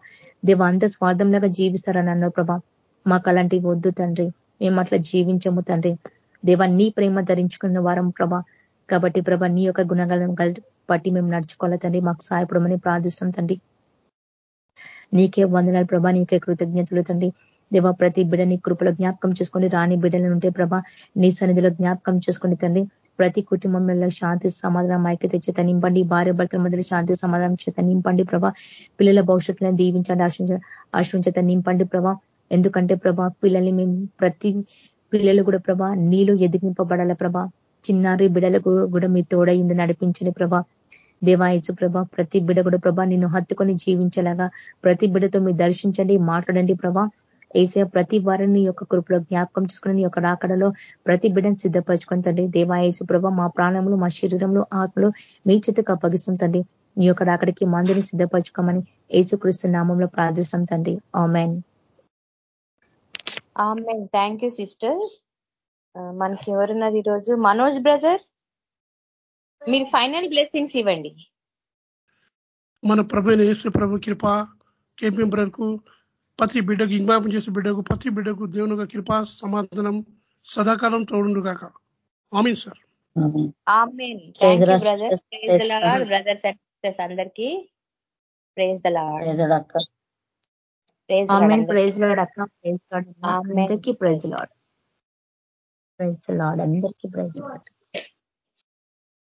Speaker 3: దేవ అంత స్వార్థంలాగా జీవిస్తారని అన్నావు ప్రభా. మాకు అలాంటివి వద్దు తండ్రి. మేము అట్లా జీవించము తండ్రి. దేవా నీ ప్రేమ ధరించుకున్న వారం ప్రభా. కాబట్టి ప్రభా నీ యొక్క గుణగాలను బట్టి మేము నడుచుకోవాలి తండ్రి. మాకు సహాయపడమని ప్రార్థిస్తాం తండ్రి. నీకే వందనాలు ప్రభా నీకే కృతజ్ఞతలు తండ్రి. దేవ ప్రతి బిడ్డని కృపలో జ్ఞాపకం చేసుకొని రాని బిడ్డలు ఉంటే ప్రభా నీ సన్నిధిలో జ్ఞాపకం చేసుకుని తండ్రి ప్రతి కుటుంబంలో శాంతి సమాధానం ఐక్యత చేత నింపండి భార్య భర్తల మధ్యలో శాంతి సమాధానం చేత నింపండి ప్రభా. పిల్లల భవిష్యత్తులను దీవించండి ఆశ్రయించ ఆశ్రయించేత నింపండి ప్రభా. ఎందుకంటే ప్రభా పిల్లల్ని మేము ప్రతి పిల్లలు కూడా ప్రభా నీళ్ళు ఎదిగింపబడాల ప్రభా. చిన్నారి బిడలకు కూడా మీ తోడై ఉండి నడిపించండి ప్రభా. దేవాయచు ప్రభా ప్రతి బిడ కూడా ప్రభా నిన్ను హత్తుకొని జీవించేలాగా ప్రతి బిడతో మీరు దర్శించండి మాట్లాడండి ప్రభా. ఏసే ప్రతి వారిని యొక్క కృపలో జ్ఞాపకం చేసుకుని యొక్క రాకడలో ప్రతి బిడ్డను సిద్ధపరచుకొని తండ్రి. దేవాయేసు ప్రభ మా ప్రాణములు మా శరీరంలో ఆత్మలు మీ చేతికి అప్పగిస్తాం తండ్రి. నీ యొక్క రాకడికి మందిని సిద్ధపరచుకోమని ఏసుక్రీస్తు నామంలో ప్రార్థిస్తాం తండ్రి. ఆమెన్.
Speaker 1: Thank you sister. మనకి ఎవరున్నారు ఈరోజు? మనోజ్ బ్రదర్? మీరు ఫైనల్ బ్లెస్సింగ్స్ ఇవ్వండి.
Speaker 4: మన ప్రభు యేసు ప్రభు కృప కేపీఎం బ్రదర్కు ప్రతి బిడ్డకు ఇంజ్ఞాపం చేసే బిడ్డకు ప్రతి బిడ్డకు దేవుని కృప సమాధానం సదాకాలం తోడుండు కాక amen. Sir
Speaker 1: brothers and sisters అందరికీ praise the lord
Speaker 3: praise lord అక్క. ప్రైజ్ లాడ్ అందరికీ. ప్రైజ్ లాడ్ ప్రైజ్ లాడ్ అందరికీ ప్రైజ్ లాడ్